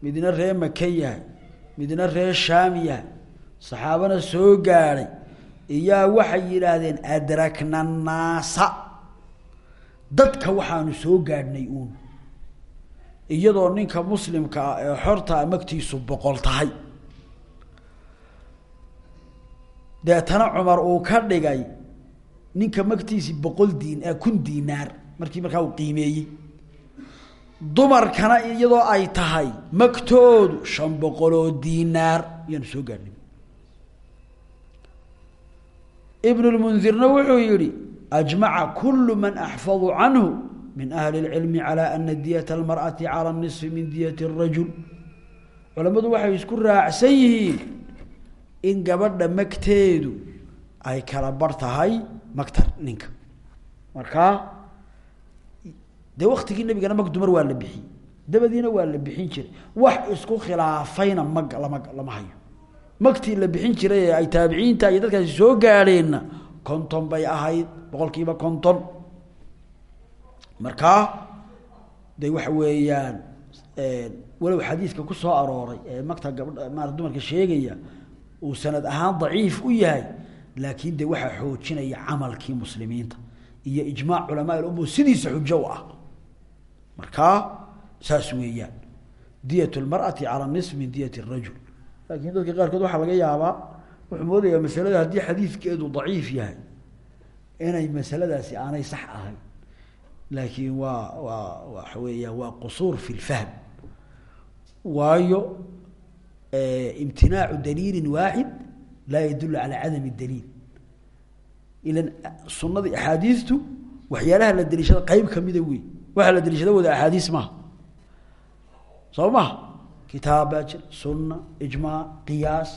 midna ree maka yahay midna ree shaam yahay saxaabana soo gaadhay iyaa waxay yidhaahdeen adrakna naasa. Dadka waxaanu soo gaadhnay uun iyadoo ninka muslimka ah ee xortaa magtiisu boqol tahay. Deetana cumar uu ka dhigay ninka magtiisi boqol diin kun diinaar markii markaa uu qiimeeyey. Dumarkana iyadoo ay tahay magtoodu shan boqoloo diinaar ayaanu soo gaadhnay ibn lmundirna wuxuu yihi ajmaca kulu man axfadu canhu min ahli اlcilmi calى ana diyat اlmarأati calى الniصfi min diyat الrajul culammadu waxay isku raacsan yihiin in gabadha magteedu ay kala bar tahay magta ninka markaa dee waktigii nabigana mag dumar waa la bixiyey dabadiina waa la bixin jiray wax isku khilaafayna mag lama lama hayo magtii la bixin jiray ee ay taabiciinta iyo dadkaasi soo gaadheenna konton bay ahayd boqol kiiba konton markaa de waxa weeyaan walow xadiidka ku soo arooray ee magta gabadha maara dumarka sheegaya uu sanad ahaan daciif u yahay laakiin de waxaa xoojinaya camalkii muslimiinta iyo ijmaac culamaa ilumur sidiisa xujo u ah. Markaa saas weeyaan diyat lmar'ati cala nis min diyat rajul. Laakiin dadka qaarkood waxaa laga yaabaa wuxuu moodayaa masalada haddii xadiidkeedu daciif yahay inay masaladaasi aanay sax ahayn laakiin waa waa waxa weeyaan waa qusuur fi lfahm waayo imtinaacu daliili waaxid laa yadulu calaa cadami daliil. Ilan sunadii axaadiistu waxyaalaha la deliishada qeyb kamida wey waxaa la deliishada wada axaadiis maaha. Soo maha kitaab baa jir sunna ijmaac qiyaas.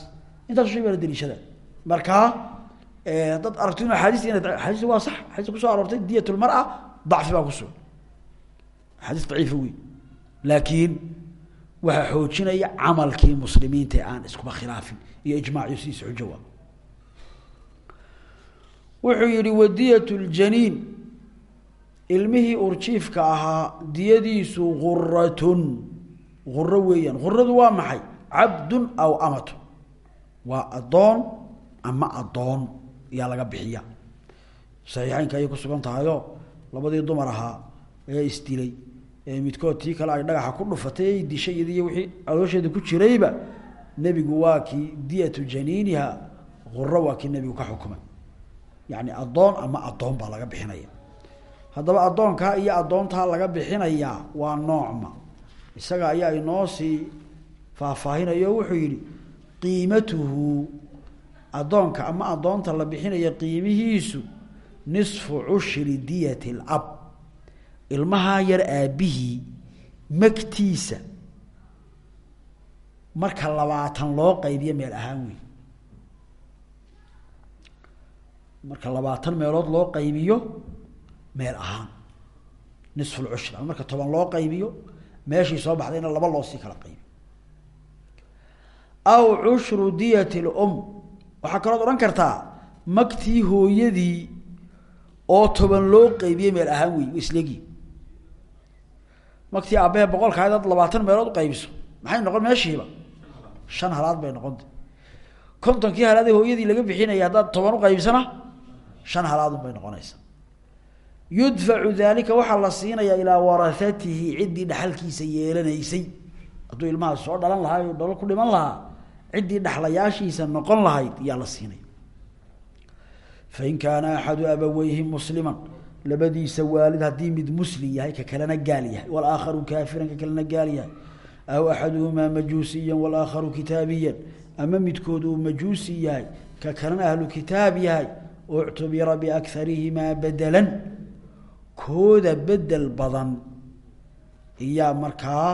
Intaaso shay baa la deliishada markaa dad aragto in ina axaadiis waa sax. Axaadiis kuso aroortay diyat dacfi baa ku sugan axaadiis daciifa wey laakiin waxaa xoojinaya camalkii muslimiinta ee aan iskuba khilaafin iyo ijmaaciyo sidiisa xujo ah wuxuu yihi wadiyat ljaniin ilmihii urjiifka ahaa diyadiisu guratun guro weeyaan guradu waa maxay cabdun aw amatu waa addoon ama addoon ayaa laga ku sugan tahayo labadii dumar ahaa ee isdilay. Ee midkood tii kale ay dhagaxa ku dhufatay ay dishay iyadiyo wixii aloosheeda ku jirayba nebigu waa kii diyatu janiiniha guro waa kii nebigu ka xukumay. Yani addoon ama addoon baa laga bixinaya. Haddaba addoonkaa iyo addoontaa laga bixinayaa waa noocma isaga ayaa inoo sii faahfaahinayo wuxuu yihi qiimatuhu addoonka ama addoonta la bixinaya qiimihiisu nisfu cushri diyati lab ilmahaa yar aabbihii magtiisa. Marka labaatan loo qaybiyo meel ahaan wey marka labaatan meelood loo qaybiyo meel ahaan. Nisfu lcushri marka toban loo qaybiyo meeshii soo baxdayna laba loo sii kala qaybiyo. Aw cushru diyat lum waxaa kalood odhan kartaa magtii hooyadii oo toban loo qaybiyey meel ahaan wey islegi. Magtii aabbahe boqolka hadaad labaatan meelood uqaybiso maxay noqon meeshiiba? Shan halaad bay noqonta kontonkii halaadee hooyadii laga bixinaya haddaad toban uqaybsana shan halaadun bay noqonaysaa yudfacu dalika waxaa la siinayaa ilaa warahatihi ciddii dhaxalkiisa yeelanaysay. Hadduu ilmahaas soo dhalan lahaa o dhalo ku dhiman lahaa ciddii dhaxlayaashiisa noqon lahayd iyaa la siinaya fain kaana axadu abaweyhi musliman labadiisa waalid haddii mid muslim yahay ka kalena gaal yahay walaakharu kaafiran ka kalena gaal yahay aw axaduhumaa majuusiya walaakharu kitaabiyan ama midkood uu majuusi yahay ka kalena ahlu kitaab yahay uctubira biakharihimaa bedelan kooda bedel badan iyaa markaa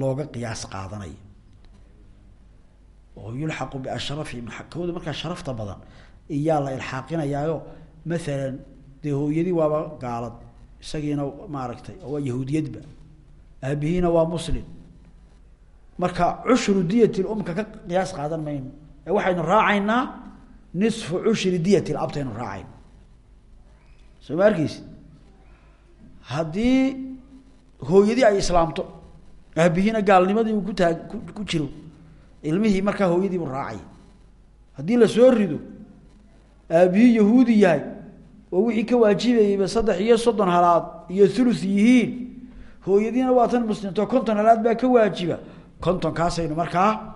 looga qiyaas qaadanaya oo yulxaqu biashrafihim kooda markaa sharafta badan iyaa la ilxaaqinayaayo. Maalan dee hooyadii waaba gaalad isagiina maaragtay waa yahuudiyadba aabihiina waa muslim. Marka cushru diyat lumka ka qiyaas qaadan mayno ee waxaynu raacaynaa nisfu cushri diyat labtaynu raacayna soo ma arkeysi haddii hooyadii ay islaamto aabihiina gaalnimadii uu ilmihii markaa hooyadiibu raacaya haddii la soo rido aabihii yahuudi yahay oo wixii ka waajibayeyba saddex iyo soddon halaad iyo thuluth yihiin hooyadiina waa tan muslimto konton halaad baa ka waajiba. Kontonkaasaynu markaa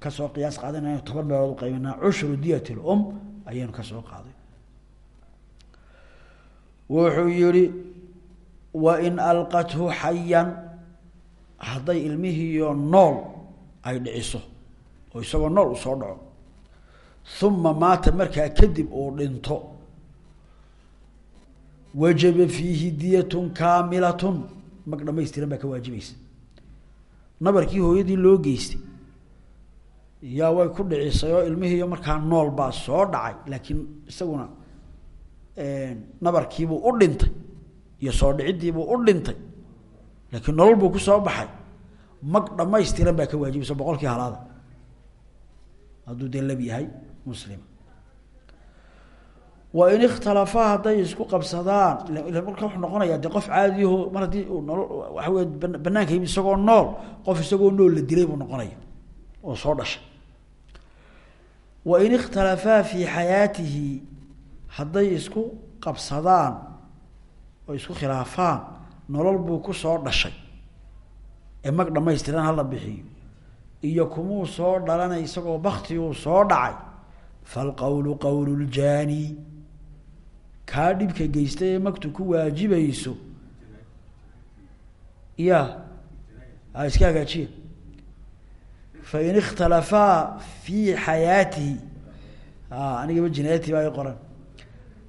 ka soo qiyaas qaadanayna toban meelood uqaybinaa cushru diyat lum ayaynu ka soo qaaday. Wuxuu yihi wain alqathu xayan hadday ilmihiiyo nool ay dhiciso oo isagoo nool u soo dhaco. Uma maata markaa kadib uu dhinto. Wajaba fiihi diyatun kaamilatun. Mag dhamaystiran baa ka waajibaysa. Nabarkii hooyadii loo geystay. Yaa way ku dhicisay oo ilmihiiyo markaa nool baa soo dhacay laakiin isaguna nabarkiibuu u dhintay iyo soo dhiciddiibuu u dhintay laakiin nolol buu ku soo baxay mag dhamaystiran baa ka waajibaysa boqolkii halaada. Hadduu dee lab yahay muslim. Wain ikhtalafaa hadday isku qabsadaan marka wuxuu noqonayaa de qof caadiyaho mar haddii uu nolo waxa wey banaanka isagoo nool qof isagoo nool la dilay buu noqonaya oo soo dhashay. Wain ikhtalafaa fii xayaatihi hadday isku qabsadaan oo isku khilaafaan nolol buu ku soo dhashay ee mag dhamaystiran hala bixiyo iyo kumuu soo dhalanay isagoo bakti uu soo dhacay. Falqowlu qowlu ljaani kaa dhibka geystay ee magtu ku waajibayso. Ya a iska hagaajiya fain ikhtalafaa fii xayaatihi. Anigaba jinaayati baa qoran.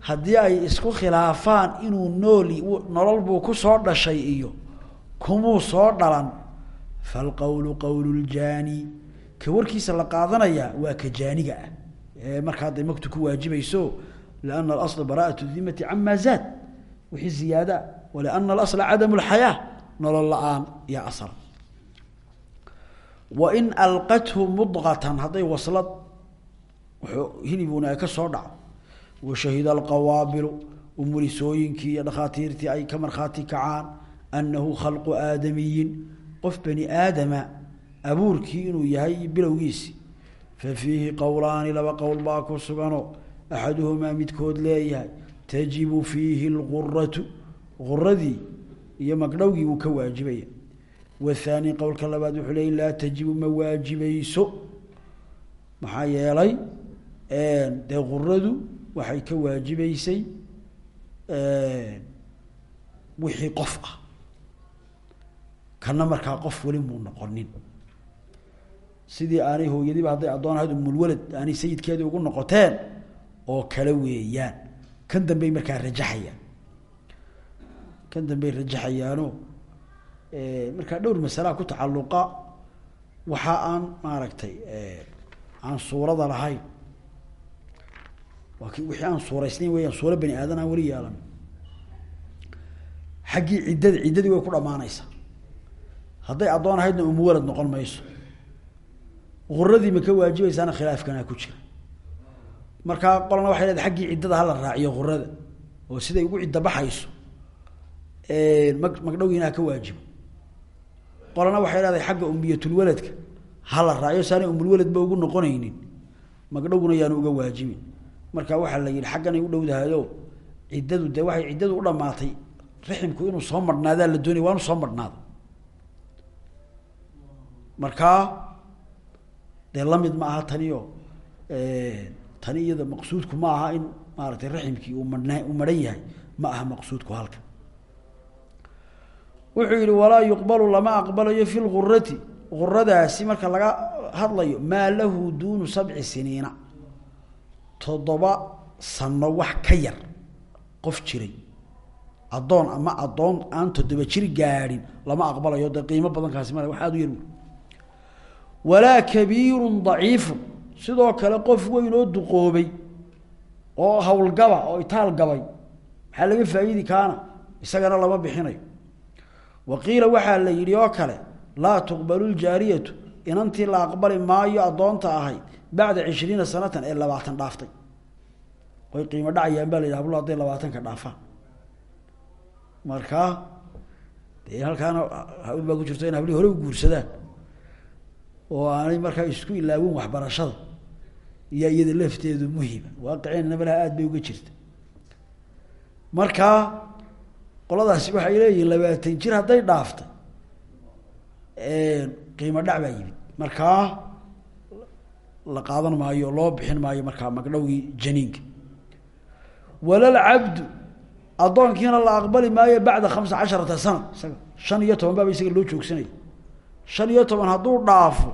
Haddii ay isku khilaafaan inuu nool nolol buu ku soo dhashay iyo kumuu soo dhalan falqowlu qowlu ljaani ka warkiisa la qaadanaya waa ka jaaniga ah ee markaa day magtu ku waajibayso liana alasla bara'at dimati cama zaad wixii ziyaada waliana alasla cadamu lxayaa nolol la'aan iyo asal wain alqathu mudqatan hadday waslad hilibuna ay ka soo dhaco washahida alqawaabilu umulisooyinkii iyo dhakhaatiirtii ay ka markhaati kacaan anahu khalqu aadamiyin qof bani aadama abuurkii inuu yahay bilowgiisi. Fa fiihi qowlaani laba qowl baa ku sugano. Axaduhumaa midkood leeyahay tajibu fiihi lguratu guradii iyo magdhowgii wuu ka waajibaya wathaani qowlka labaad wuxuu leey laa tajibu ma waajibayso. Maxaa yeelay dee guradu waxay ka waajibeysay wixii qof ah kana markaa qof weli muu noqonin. Sidii aanay hooyadiiba hadday addoon ahayd umulwalad aanay sayidkeedii ugu noqoteen oo kale weeyaan. Kan dambey markaa rajaxayaan kan dambey rajaxayaano markaa dhowr masalaa ku tacalluqa waxa aan maaragtay aan suurada lahayn. Waa wixii aan suuraysnayn weyaan suuro bani aadan aan weli yeelan xaggii ciddada ciddadii way ku dhamaanaysaa hadday addoon ahaydna umuwalad noqon mayso. Guradii ma ka waajibaysaana khilaafkanaa ku jira. Markaa qolana waxay leedahay xaggii ciddada hala raaciyo gurada oo siday ugu ciddo baxayso mag magdhowgiina ha ka waajibo. Qolana waxay leedahay xagga umiyatulwaladka hala raaciyo saanay umulwaladba ugu noqonaynin. Magdhowguna yaanu uga waajibin. Marka waxaa la yihi xagganay u dhowdahayo ciddadu dee waxay ciddadu u dhamaatay riximku inuu soo marhnaadaa la doonaya waanu soo marhnaada markaa dee la mid ma aha taniyo tani iyada maqsuudku ma aha in maaragtay raximkii uu maran yahay ma aha maqsuudku halkan wuxuu yihi walaa yuqbalu lama aqbalayo fi lgurati guradaasi marka laga hadlayo maa lahu duunu sabci siniina. Toddoba sano wax ka yar qof jiray. Addoon ama addoon aan toddoba jir gaadhin lama aqbalayo. Dee qiimo badankaasi male wax u yar walaa kabiirun daciifun sidoo kale qof weyn oo duqoobay oo hawlgaba oo itaal gabay maxaa laga faa'iidi kaana isagana lama bixinayo wa qiila waxaa la yidhi oo kale laa tuqbalu ljaariyatu inantii la aqbali maayo addoonta ahayd bacda cishriina sanatan ee labaatan dhaaftay way qiimo dhacayaan baa la yidhi hablo hadday labaatanka dhaafaan markaa dee halkaana hawl baa ku jirto in hablihi hore u guursadaan oo aanay markaa isku ilaawin waxbarashada iyo iyada lafteedu muhima waaqiceenna malaha aada bay uga jirta. Markaa qoladaasi waxay leeyihiin labaatan jir hadday dhaaftay qiimo dhac baa yimid. Markaa la qaadan maayo loo bixin maayo markaa magdhowgii janiinka. Walal cabdu addoonkiina la aqbali maayo bacda khamsa casharata sana isaga shan iyo toban baaba isaga loo joogsanaya shan iyo toban hadduu dhaafo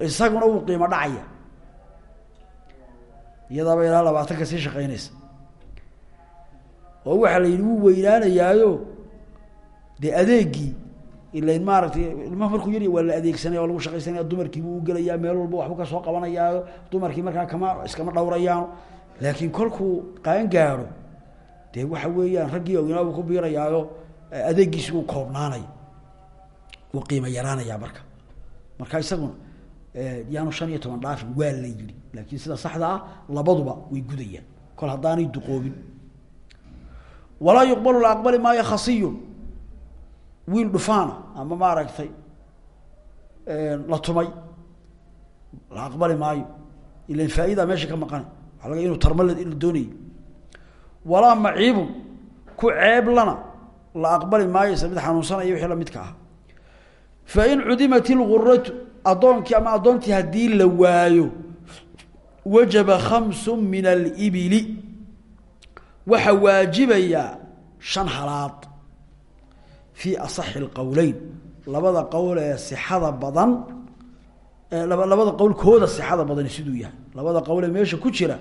isaguna wuu qiimo dhacaya. Iyadaaba ilaa labaatanka sii shaqeynaysa oo waxaa la yidhi wuu weynaanayaayo dee adeegii ilain maaratay ilmaha markuu yar waa la adeegsanaya waa lagu shaqaysanaya dumarkiibuu ugelayaa meel walba waxbu ka soo qabanayaayo dumarkii markaa kama iskama dhawrayaano laakiin kolkuu qaan gaado dee waxa weeyaan raggii ognaabu ku biirayaayo adeegiisi uu koobnaanaya uu qiimo yaraanaya marka. Marka isaguna yaanu shan iyo toban dhaafin waa la yidhi. Laakiin sida saxda ah labaduba way gudayaan. Kol haddaanay duqoobin. Walaa yuqbalu la aqbali maayo wiil dhufaana ama maaragtay la tumay. La aqbali maayo ilan faa'idaa meesha ka maqana waxa laga inuu tarma la doonayay. Walaa maciibun. Ku ceeblana la aqbali maayo isla mid xanuunsanaya wixii lamidka ah fain cudimat ilguratu addoonkii ama addoontii haddii la waayo wajaba khamsu min alibili. Waxaa waajibaya shan halaad fii asaxi lqowleyn labada qowl ee sixada badan labada qowl kooda sixada badani siduu yahay. Labada qowl ee meesha ku jira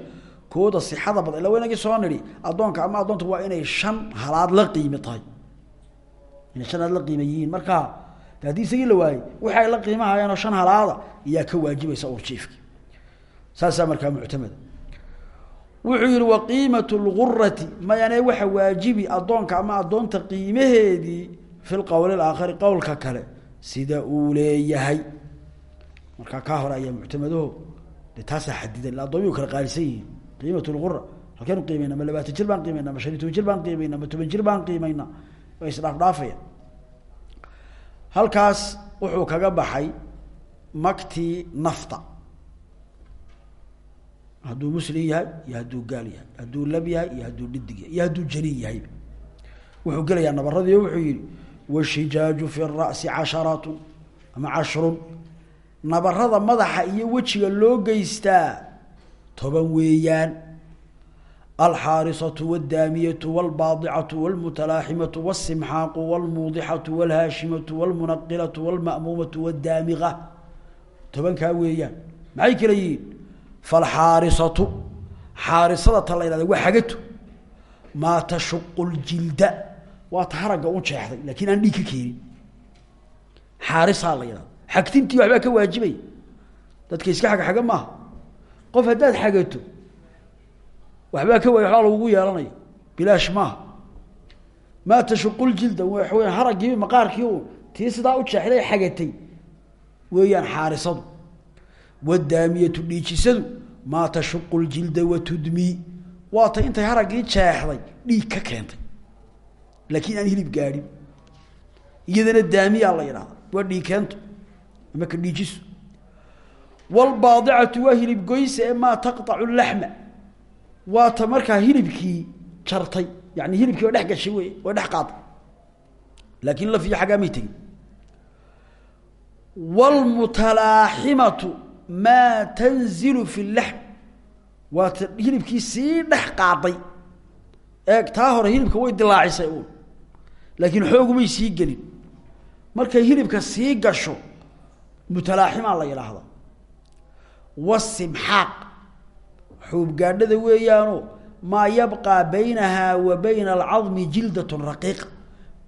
kooda sixada badan. Illa waynagii soo nidhi addoonka ama addoonta waa inay shan halaad haddii isagii la waayey waxa ay la qiimahayeenoo shan halaada iyaa ka waajibaysa urjiifki saasaa markaa muctamada wuxuu yihi waqiimat lgurati mayane waxa waajibi addoonka ama addoonta qiimaheedii fi lqowl aakhari qowlka kale sida uu leeyahay. Markaa kaa hore ayaa muctamadaho de taasaa xadidan ila addoomiyu kala qaalisan yihiin. Qiimat lgura halkeenu ma labaatan baan qiimayna ma shan jir baan qiimayna ma toban jir baan qiimayna way isdhaafdhaafaya halkaas wuxuu kaga baxay maktii nafta. Hadduu muslim yahay iyo hadduu gaal yahay hadduu lab yahay iyo hadduu dhidig yahay iyo hadduu janiin yahay. Wuxuu gelayaa nabaradii o wuxuu yihi washijaaju fi ra'si casharatun ama cashrun. Nabarada madaxa iyo wejiga loo geystaa toban weeyaan alxaarisatu wاdaamiyatu wاlbaadicatu wاlmutalaaximatu wاsimxaaqu wاlmuudixatu wاlhaashimatu wاlmunaqilatu wاlma'muumatu wاdaamiqa tobankaa weeyaan maxay kala yihiin falxaarisatu xaarisada ta la yhahda waa xagato maa tashuqu ljilda waa ta haragga u jeexday lakiin aan dhiig ka keenin xaarisaa la yidhahda xagtintii waxbaa ka waajibaya dadka iska xag xaga maaha qof haddaad xagato waxbaa ka waay waxbaa lagugu yeelanaya. Bilaash maaha maa tashuqu ljilda waxa weya haraggii maqaarkii un tii sidaa u jeexday xagatay. Weeyaan xaarisadu. Wadaamiyatu dhiijisadu maa tashuqu ljilda watudmii waa ta intay haraggii jeexday dhiig ka keentay. Laakiin aan hilib gaadhin iyadana daamiyaa la yidhahda waa dhiig ama ka dhiijiso. Wlbaadicatu waa hilib goysa ee maa taqطacu laxma waa ta markaa hilibkii jartay yani hilibkii waa dhex gashay wey waa dhex qaaday laakiin lafiyo xaggaa may tegin. Wlmutalaaximatu maa tanzilu fi laxm waa ta hilibkii sii dhex qaaday eeg taa hore hilibka way dilaacisay uun. Laakiin xoogumay sii gelin. Markay hilibka sii gasho mutalaaximaa la yidhaahda wasimxaaq xuubgaadhada weeyaano maa yabqaa baynahaa wa bayna alcadmi jildatun raqiiqa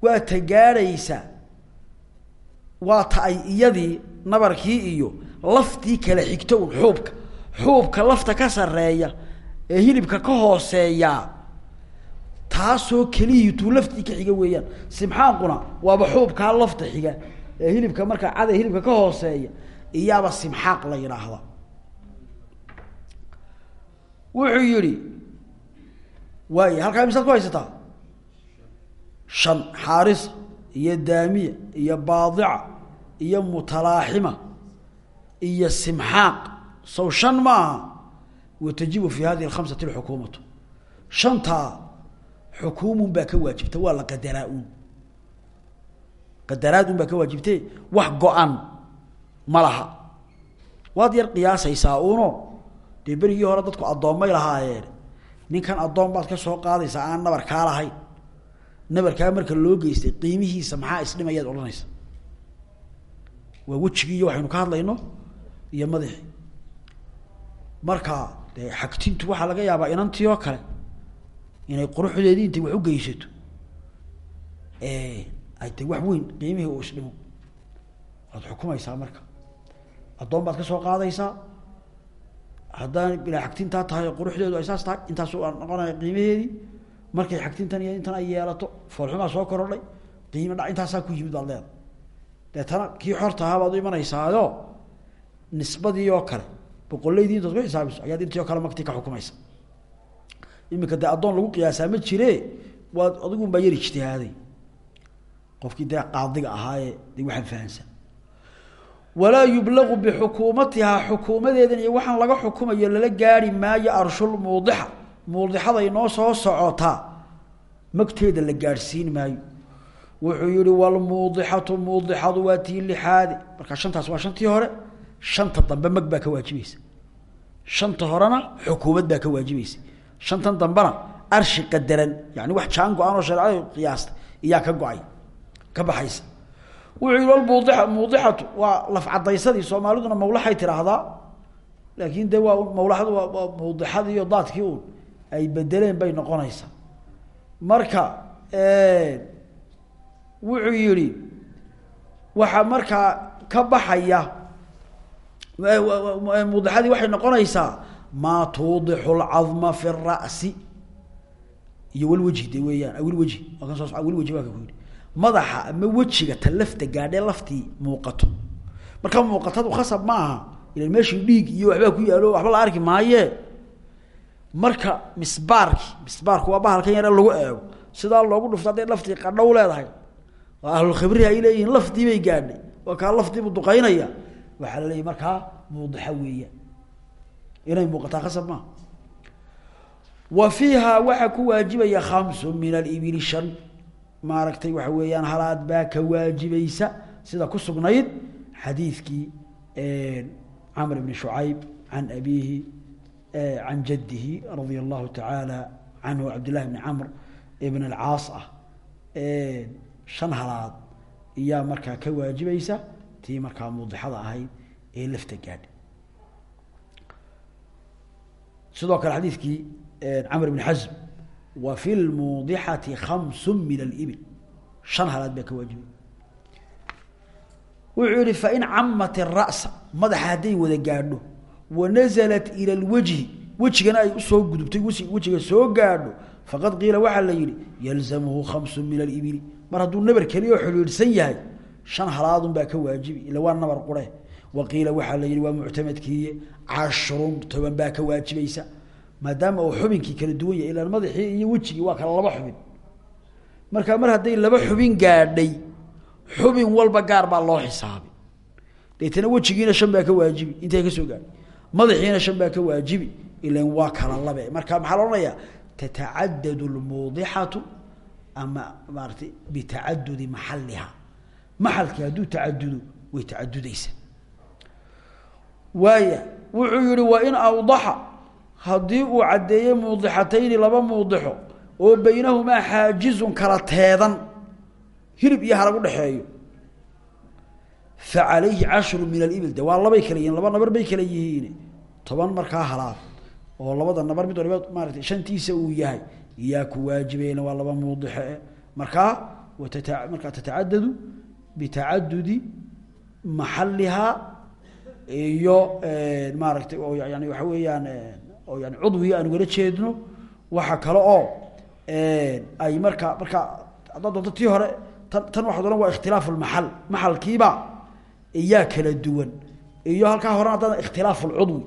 waa ta gaadhaysa waa ta ay iyadii nabarkii iyo laftii kala xigto un xuubka. Xuubka lafta ka sareeya ee hilibka ka hooseeyaa taasoo keliyii tuu laftii ka xiga weeyaan. Simxaaquna waaba xuubkaa lafta xiga ee hilibka markaa cada hilibka ka hooseeya iyaaba simxaaq la yidhaahda wuxuu yihi waay halkaa misaad ku haysataa? Shan xaarisa iyo daamiya iyo baadica iyo mutalaaxima iyo simxaaq. Sow shan maaha watajibu fi hadihi alkhamsati alxukuumatu shantaa xukuumun baa ka waajibta waa la qadaraa-uun qadaraad un baa ka waajibte wax go-an ma laha. Waad yar qiyaasaysaa uno dee hore dadku addoommay lahaayeen. Ninkan addoon baad ka soo qaadaysaa aan nabar kaa lahayn. Nabarkaa marka loo geystay qiimihiisa maxaa isdhimayaad odhanaysa? Waa wejigii iyo ka hadlayno iyo madaxii marka dee xagtintu waxaa laga yaabaa inantii oo kale inay quruxdeedii intay wax u geysato. Ay tahy wax weyn qiimihii uu isdhimo waad xukumaysaa marka. Addoon baad ka soo qaadaysaa haddaan bilaa xagtintaa tahay quruxdeedu ay saas tahay intaasu aa noqonaya qiimaheedii markay xagtintan iyo intan ay yeelato foolxumaa soo korodhay qiimo dha intaasaa ku yimid baad leeda deetana kii xorta ahaa baad u imanaysaayo nisbadii oo kale boqoleydii intaad ku xisaabiso ayaad intii oo kale makti ka xukumaysa. Imika dee addoon lagu qiyaasaa ma jire waad adigun baa yar ijtihaaday qofkii dee qaadiga ahaaye de waxaan fahansan walaa yublagu bixukuumatihaa xukuumadeedan iyo waxaan laga xukumayo lala gaari maayo arshul muudixa muudixada inoo soo socotaa magteeda la gaadhsiin maayo. Wuxuu yihi walmuudixatu muudixadu waa tii lixaade. Markaa shantaas waa shantii hore shanta dambe mag baa ka waajibaysa shanta horena xukuumad baa ka waajibaysa shantan dambena arshi qadaran yani wax jaan go'aan oo wuxuu muudixatu waa laf cadaysadii soomaaliduna mawlaxay tiraahdaa laakin de waa mawlaxadu waa muudixadii iyo daadkii uun ay bedeleen bay noqonaysaa marka wuxuu yihi waxaa markaa ka baxaya muudixadii waxay noqonaysaa maa tuudixu lcadma fi ra'si. Iyo walwejhi de weeyaan awilwejhi waa kan soo awilwejhi waa ka ku yidhi madaxa ama wejiga ta lafta gaadhee laftii muuqato. Marka muuqatadu khasab ma aha. Ilan meeshii iyo waxbaa ku yaalo waxba la arki maaye. Marka misbaarki misbaarku waa bahalkan yare lagu eego sidaa loogu dhufto hadday laftii qadhow leedahay oo ahlulkhibrihi ay leeyihiin laftii bay gaadhay. Waa kaa laftiibu duqaynaya. Waxaa la leeyahy markaa muudixa weeyaan inay muuqataa khasab maaha wa fiiha waxaa ku waajibaya khamsu min alibili shan maaragtay waxa weeyaan halaad baa ka waajibaysa sida ku sugnayd xadiidkii camr bn shucayb can abihi can jadihi radia allahu tacaala canhu cabdillahi bni camr ibn alcaas ah shan halaad iyaa markaa ka waajibaysa tii markaa muudixada ahayd ee lafta gaadh. Sidoo kale xadiidkii camr bn xasm wa fi lmuudixati kamsu min alibil. Shan halaad baa ka waajibay. Wuxuu yihi fain camat ra'sa madaxa hadday wada gaadho wanazalat ila lwejhi wejigana ay u soo gudubtay wejiga soo gaadho faqad qiila waxaa la yihi yalzamhu kamsu min alibili mar hadduu nabar keliya oo xidhiidhsan yahay shan halaadun baa ka waajibi ila waa nabar qure waqiila waxaa la yihi waa toban baa ka waajibaysa maadaama uu xubinkii kala duwan yahay ilaan madaxii iyo wejigii waa kala laba xubin. Marka mar hadday laba xubin gaadhay xubin walba gaar baa loo xisaabay deetana wejigiina shan baa ka waajibi intay ka soo gaadhay madaxiina shan baa ka waajibi ilan waa kala labe. Marka maxaa la odhanayaa? Tatacadad lmuudixatu ama maaratay bitacadudi maxaliha maxalkii hadduu tacadudo way tacadudeysa waaya wuxuu yihi wa in awdaxa haddii uu caddeeyey muudixatayni laba muudixo oo baynahumaa xaajizun kala teedan hilib iyo harag udhexeeyo fa calayhi min alibil de waa labay kala yihiin laba nabar bay kala yihiin toban markaa halaad oo labada nabar mid waliba maaratay shantiisa uu yahay iyaa ku waajibayna waa laba muudixe markaa watata markaa tatacadadu bitacadudi maxalihaa iyo maaragtay oo yani waxa weeyaan oo yani cudwiga aan ugala jeedno waxa kale oo ay markaa markaa haddaad tii hore tan tan waxaad odhan waa ikhtilaafu lmaxal maxalkiiba iyaa kala duwan. Iyo halkaa horena haddana ikhtilaafu lcudwi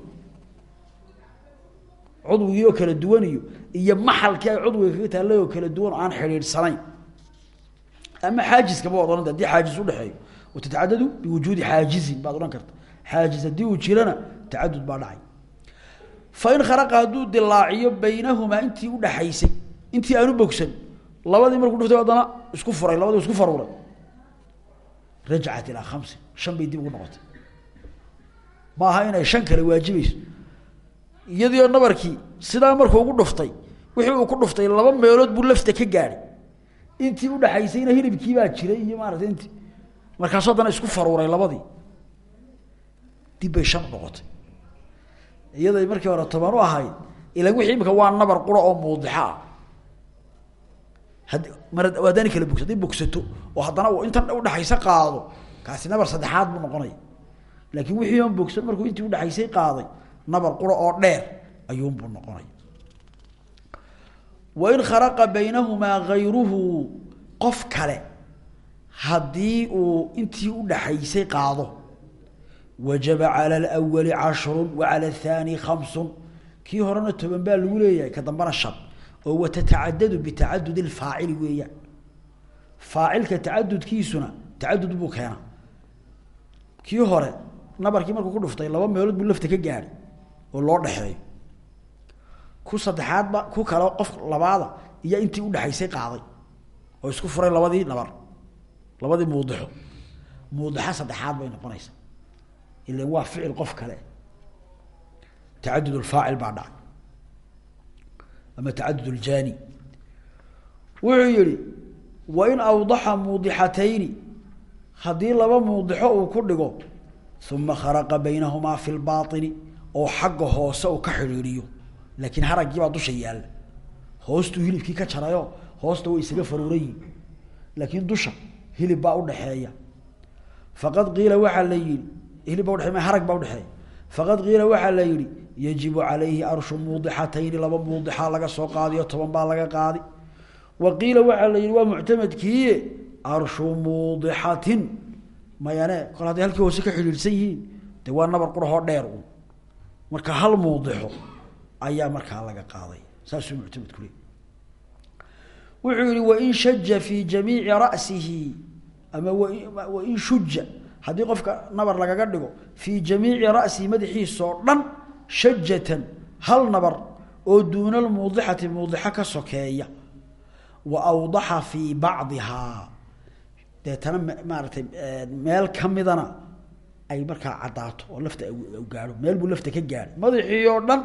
cudwigii oo kala duwan iyo iyo maxalkii ay cudwiga kaga oo kala duwan aan xidhiidhsanayn ama xaajiskaba waad odhanta haddii xaajis udhexeeyo watatacadadu biwujuudi xaajizin baad odhan karta. Xaajiz haddii uu jirana tacadud baa dhacay fain kharaqa hadduu dilaaciyo baynahumaa intii udhaxaysay intii aanu bogsan labadii markuu dhuftay haddana isku furay labadii isku faruuray. Rajacat ilaa khamsin shan bay dib ugu noqotay. Ma aha shan kale waajibayso. Iyadioo nabarkii sidaa markuu ugu dhuftay wixii uu ku dhuftay laba meelood buu lafta ka gaadhay intii udhaxaysayna hilibkii baa jiray iyo maarata intii. Markaasu haddana isku faruuray labadii. Dib bay shan noqotay iyaday markii hore toban u ahayd ila wixii imika waa nabar qura oo muudixa ah mar haddaani kala bogsa haday bogsato oo haddana uu intan udhexaysa qaado kaasi nabar saddexaad buu noqonaya laakiin wixii on bogsan markuu intii udhexaysay qaaday nabar qura oo dheer ayuunbuu noqonaya wain kharaqa baynahumaa gayruhu qof kale haddii uu intii udhaxaysay qaado wajaba cala alawali cashrun wa cala athaani khamsun kii horena toban baa lagu leeyahay ka dambana shan oo watatacadadu bitacadud ilfaacili weeyaan faacilka tacadudkiisuna tacadud buu keenaa kii hore nabarkii markuu ku dhuftay laba meelood buu lafta ka gaadhay oo loo dhexeeyo ku saddexaadba ku kale qof labaada iyo intii udhexaysay qaaday oo isku furay labadii nabar labadii muudixo muudixa saddexaad bay noqonaysaa ilan waa ficil qof kale. Tacadud lfaacil baa dhacay. Ama tacadud اljani wuxuu yihi wain awdaxa muudixatayni haddii laba muudixo uu ku dhigo uma kharaqa baynahumaa fi lbaطini oo xagga hoose uu ka xidhiiriyo laakiin haraggii baa dusha yaalla. Hoostuu hilibkii ka jarayo hoosta way isaga faruuran yihiin laakiin dusha baa udhaxeeya faqad qiila waxaa la hilib baa udhexeya harag baa udhexeeya faqad qiila waxaa la yihi yajibu calayhi arshu muudixatayni laba muudixa laga soo qaadiyo toban baa laga qaadi. Wa qiila waxaa la yihi waa muctamadkiiye arshu muudixatin. Mayane kol hadday halkii hoose ka xidhiidhsan yihiin de waa nabar qurahoo dheer un marka hal muudixo ayaa markaa laga qaaday. Saasuu muctamadku le wuxuu yihi wain shaja fii jamiici ra'sihi ama wain shuja haddii qofka nabar lagaga dhigo fii jamiici ra'sihi madaxiisoo dhan shajatan hal nabar oo duuna almuudixati muudixo ka sokeeya wa awdaxa fii bacdihaa deetana maaratay meel kamidana ay markaa caddaato oo lafta gaadho meel buu lafta ka gaadhay. Madaxii oo dhan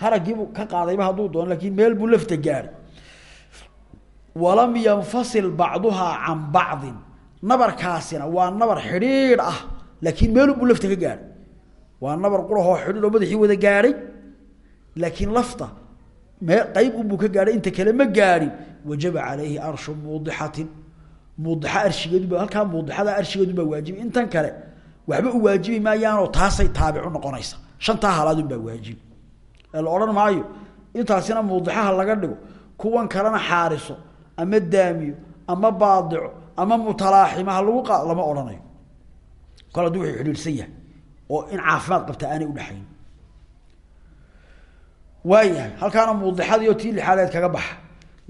haraggiibuu ka qaadayba hadduu doono lakiin meel buu lafta gaadhay. Walam yanfasil bacduhaa can bacdin nabarkaasina waa nabar xidhiidh ah laakiin meelunbuu lafta ka gaadhay waa nabar qurahoo xidhiidh oo madaxii wada gaadhay laakiin lafta qeyb unbuu ka gaadhay inta kale ma gaadhin wajaba calayhi arshu muudixatin muudixa arshigeeduba halkaa muudixada arshigeedunbaa waajibi intan kale waxba u waajibi maayaanoo taasay taabicu noqonaysa. Shantaa halaadunbaa waajibi ee la odhan maayo intaasina muudixaha laga dhigo. Kuwan kalena xaariso ama daamiyo ama baadico ama mutalaaxima ha lagu qaado lama odhanayo. Kol hadduu wuxuu xidhiidhsan yahay oo in caafimaad qabta aanay udhexayn waayahay halkaana muudixadiiyo tii lixaadeed kaga baxa.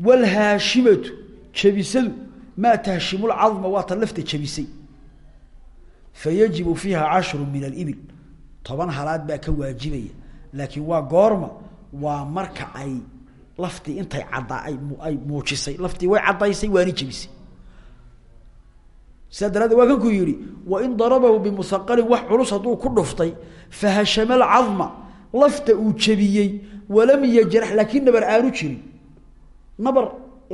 Walhaashimatu jebisadu maa tahshimulcadma waa ta lafta jebisay. Fayajibu fiiha cashru min alibil toban halaad baa ka waajibaya. Laakiin waa goorma waa marka ay laftii intay caddaa ay ay muujisay. Laftii way caddaysay waani jebisay sidaa daraaddeed waa kan ku yidhi wain darabahu bimusaqalin wax culus hadduu ku dhuftay fahashama alcadma lafta uu jebiyey walam yajrax laakiin nabar aanu jirin. Nabar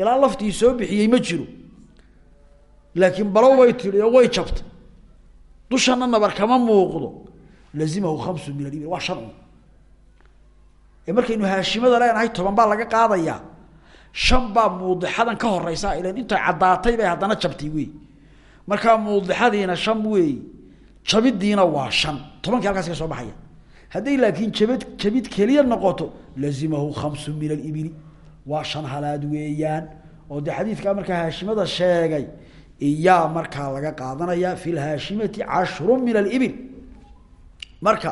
ilaa laftii soo bixiyey ma jiro. Laakiin balow bay tidhi oo way jabtay dushana nabar kama muuqdo. Lazimahu khamsu min alibil waa shan un ee markaynu haashimada leenahay toban baa laga qaadayaa. Shan baa ka horeysa ilan intay caddaatay bay haddana markaa muudixadiina shan wey jabidiina waa shan. Tobankii halkaas ka soo baxaya. Hadday laakiin jabad jabid keliya noqoto lazimahu khamsu min alibili waa shan halaad weeyaan. Oo dee xadiidkaa markaa haashimada sheegay iyaa markaa laga qaadanaya fi lhaashimati cashru min alibil. Marka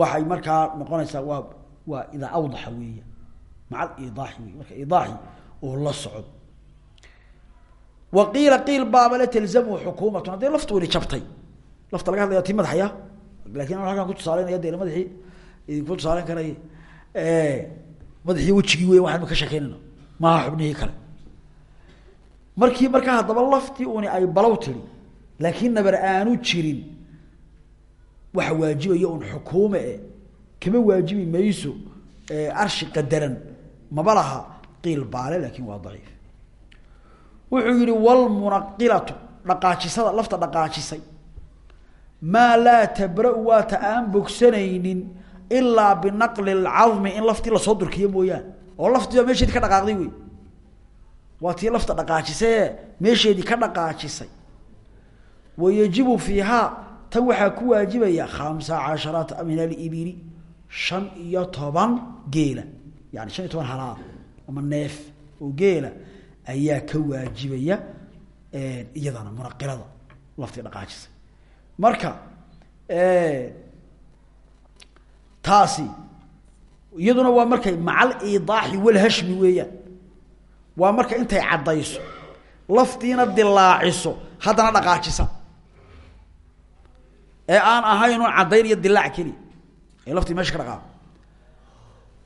waxay markaa noqonaysaa waa waa idaa awdaxa weeya. Maca alidaaxi wey marka idaaxi uu la socdo wa qiila qiil baaba la talzamhu xukuumatun haddii laftu weli jabtay lafta laga hadlaya ti madaxaya laakiin an halkaan ku tusaaleynaya de madaxii idinku tusaaleyn karay madaxii wejigii wey waxaanu ka sheekeynayna maaha xubnihii kale. Markii markaa haddaba laftii uni ay balow tiri laakiin nabar aanu jirin waxa waajibaya un xukuume e kama waajibi mayso arshi qadaran maba qiil baale laakin waa daciif wuxuu yihi wlmunaqilatu dhaqaajisada lafta dhaqaajisay. Maa laa tabra-u waata aan bogsanaynin ilaa binaqli lcadmi in laftii la soo durkiyo mooyaane. Oo laftiiba meesheedi ka dhaqaaqday wey waa tii lafta dhaqaajisay meesheedii ka dhaqaajisay. Wayajibu fiihaa tan waxaa ku waajibaya khamsa casharata min alibili shan iyo toban geela. Yani shan iyo toban halaad ama neef oo geela ayaa ka waajibaya iyadana munaqilada laftii dhaqaajisay marka taasi iyaduna waa markay macal idaaxi walhashmi weeyaan. Waa marka intay caddayso laftiina dilaaciso haddana dhaqaajisa. Ee aan ahayn un caddayn iyo dilaac keliya ee laftii meesha ka dhaqaaqo.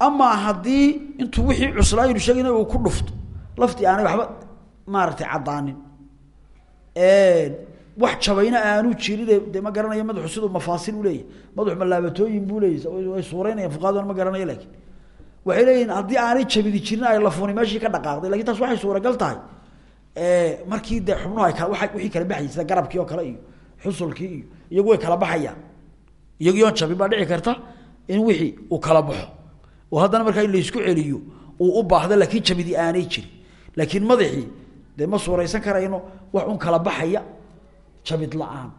Amaa haddii intuu wixii cuslaa aynu sheegayna uu ku dhufto laftii aanay waxba maaragtay caddaanin. Wax jabayna aanu jirin de ma garanayo madaxu siduu mafaasil uleeyahy madaxu malaabatooyin buu leeyahy way suureynayaan fuqaaduna ma garanayo laakiin. Waxay leeyihiin haddii aanay jabidi jirin ay lafuni meeshii ka dhaqaaqday laakiin taas waxay suuragal tahay. Markii dee xubnuhu ay waa wixii kala baxayay garabkii oo kale iyo xusulkii iyo iyagu way kala baxayaan. Iyagiion jabin baa dhici karta in wixii uu kala baxo. Oo haddana markaa in laysku celiyo uu u baahdo laakiin jabidi aanay jirin laakiin madaxii dee ma suuraysan karayno wax un kala baxaya jabid la'aan.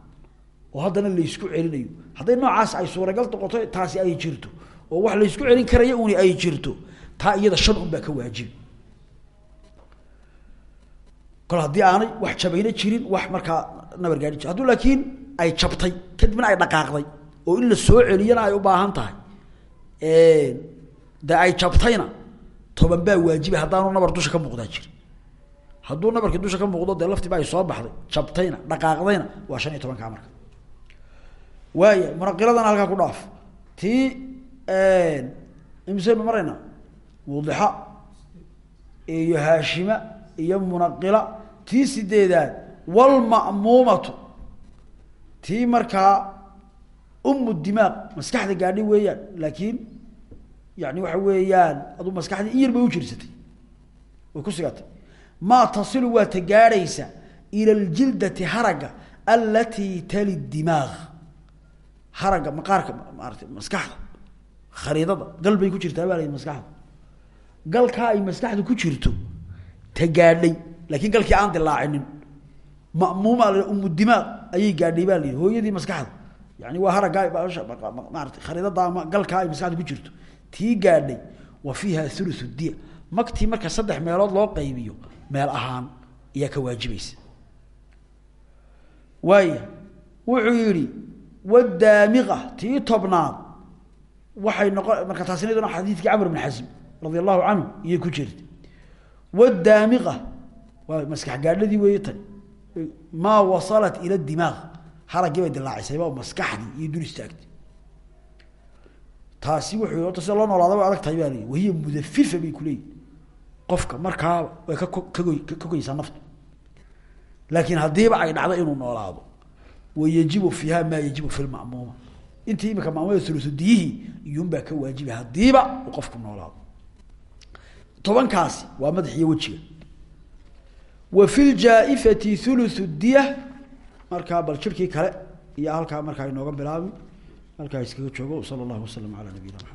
Oo haddana laysku celinayo. Hadday noocaas ay suuragal noqoto taasi ay jirto. Oo wax laysku celin karaya uni ay jirto. Taa iyada shan un baa ka waajibi kol haddii aanay wax jabayna jirin wax markaa nabar gaari jir. Hadduu laakiin ay jabtay kadibna ay dhaqaaqday. Oo in la soo celiyana ay u baahan tahay. De ay jabtayna toban baa waajiba haddaanu nabar dusha ka muuqdaa jiri hadduu nabarkii dusha ka muuqdo dee laftiiba ay soo baxday jabtayna dhaqaaqdayna waa shan iyo tobankaa marka waaya munaqiladana halkaa ku dhaaf. Tii imisaynu marayna? Wudixa iyo haashima iyo munaqila tii sideedaad walma'muumatu tii markaa umu dimaaq maskaxda gaadhi weeyaan laakiin yani waxa weeyaan aduu maskaxdii in yar u jirsatay. Way ku sigatay maa tasilu waa ta gaadhaysa ila ljildati haragga alatii tali dimaaq haragga maqaarka maarata maskaxda khariidada gal bay ku jirtaa baa maskaxda. Galkaa ay maskaxda ku jirto ta laakiin galkii aan dilaacinin. Ma'muuma la umu dimaaq ayay gaadhay baa la hooyadii maskaxda yani waa haraggaa maarata khariidada ama ay maskaxda ku jirto tii gaadhay wa fiiha thuluthu diya. Magtii marka saddex meelood loo qaybiyo meel ahaan ayaa ka waajibaysa. Waaya wuxuu yidhi wadaamiqa tii tobnaad. Waxay noqon marka taasina iyaduna xadiidkii camr bn xasm radia allahu canhu iyay ku jirta wadaamiqa waa maskax gaadhadii weeye tan wasalat ila dimaaq. Haraggii bay dilaacisayba maskaxdii iyo dul taasi wuxuu horta sida loo noolaada way adag tahay baa layihi wahiya mudafifa bay kuleeyihin qofka markaaba way ka kagoy ka goysaa naftu. Laakiin haddiiba ay dhacdo inuu noolaado. Wayajibu fiiha maa yajibu fi lma'muuma intii imika maamulada thuluthudiyihii iyuunbaa ka waajiba haddiiba uu qofku noolaado. Tobankaasi waa madax iyo wejiga. Wa fi ljaaifati thuluthu diya markaa bal jirkii kale iyo halkaa markaa inooga bilaabi halkaa iskaga joogo sala allahu wasalam calaa nabiyina maxamed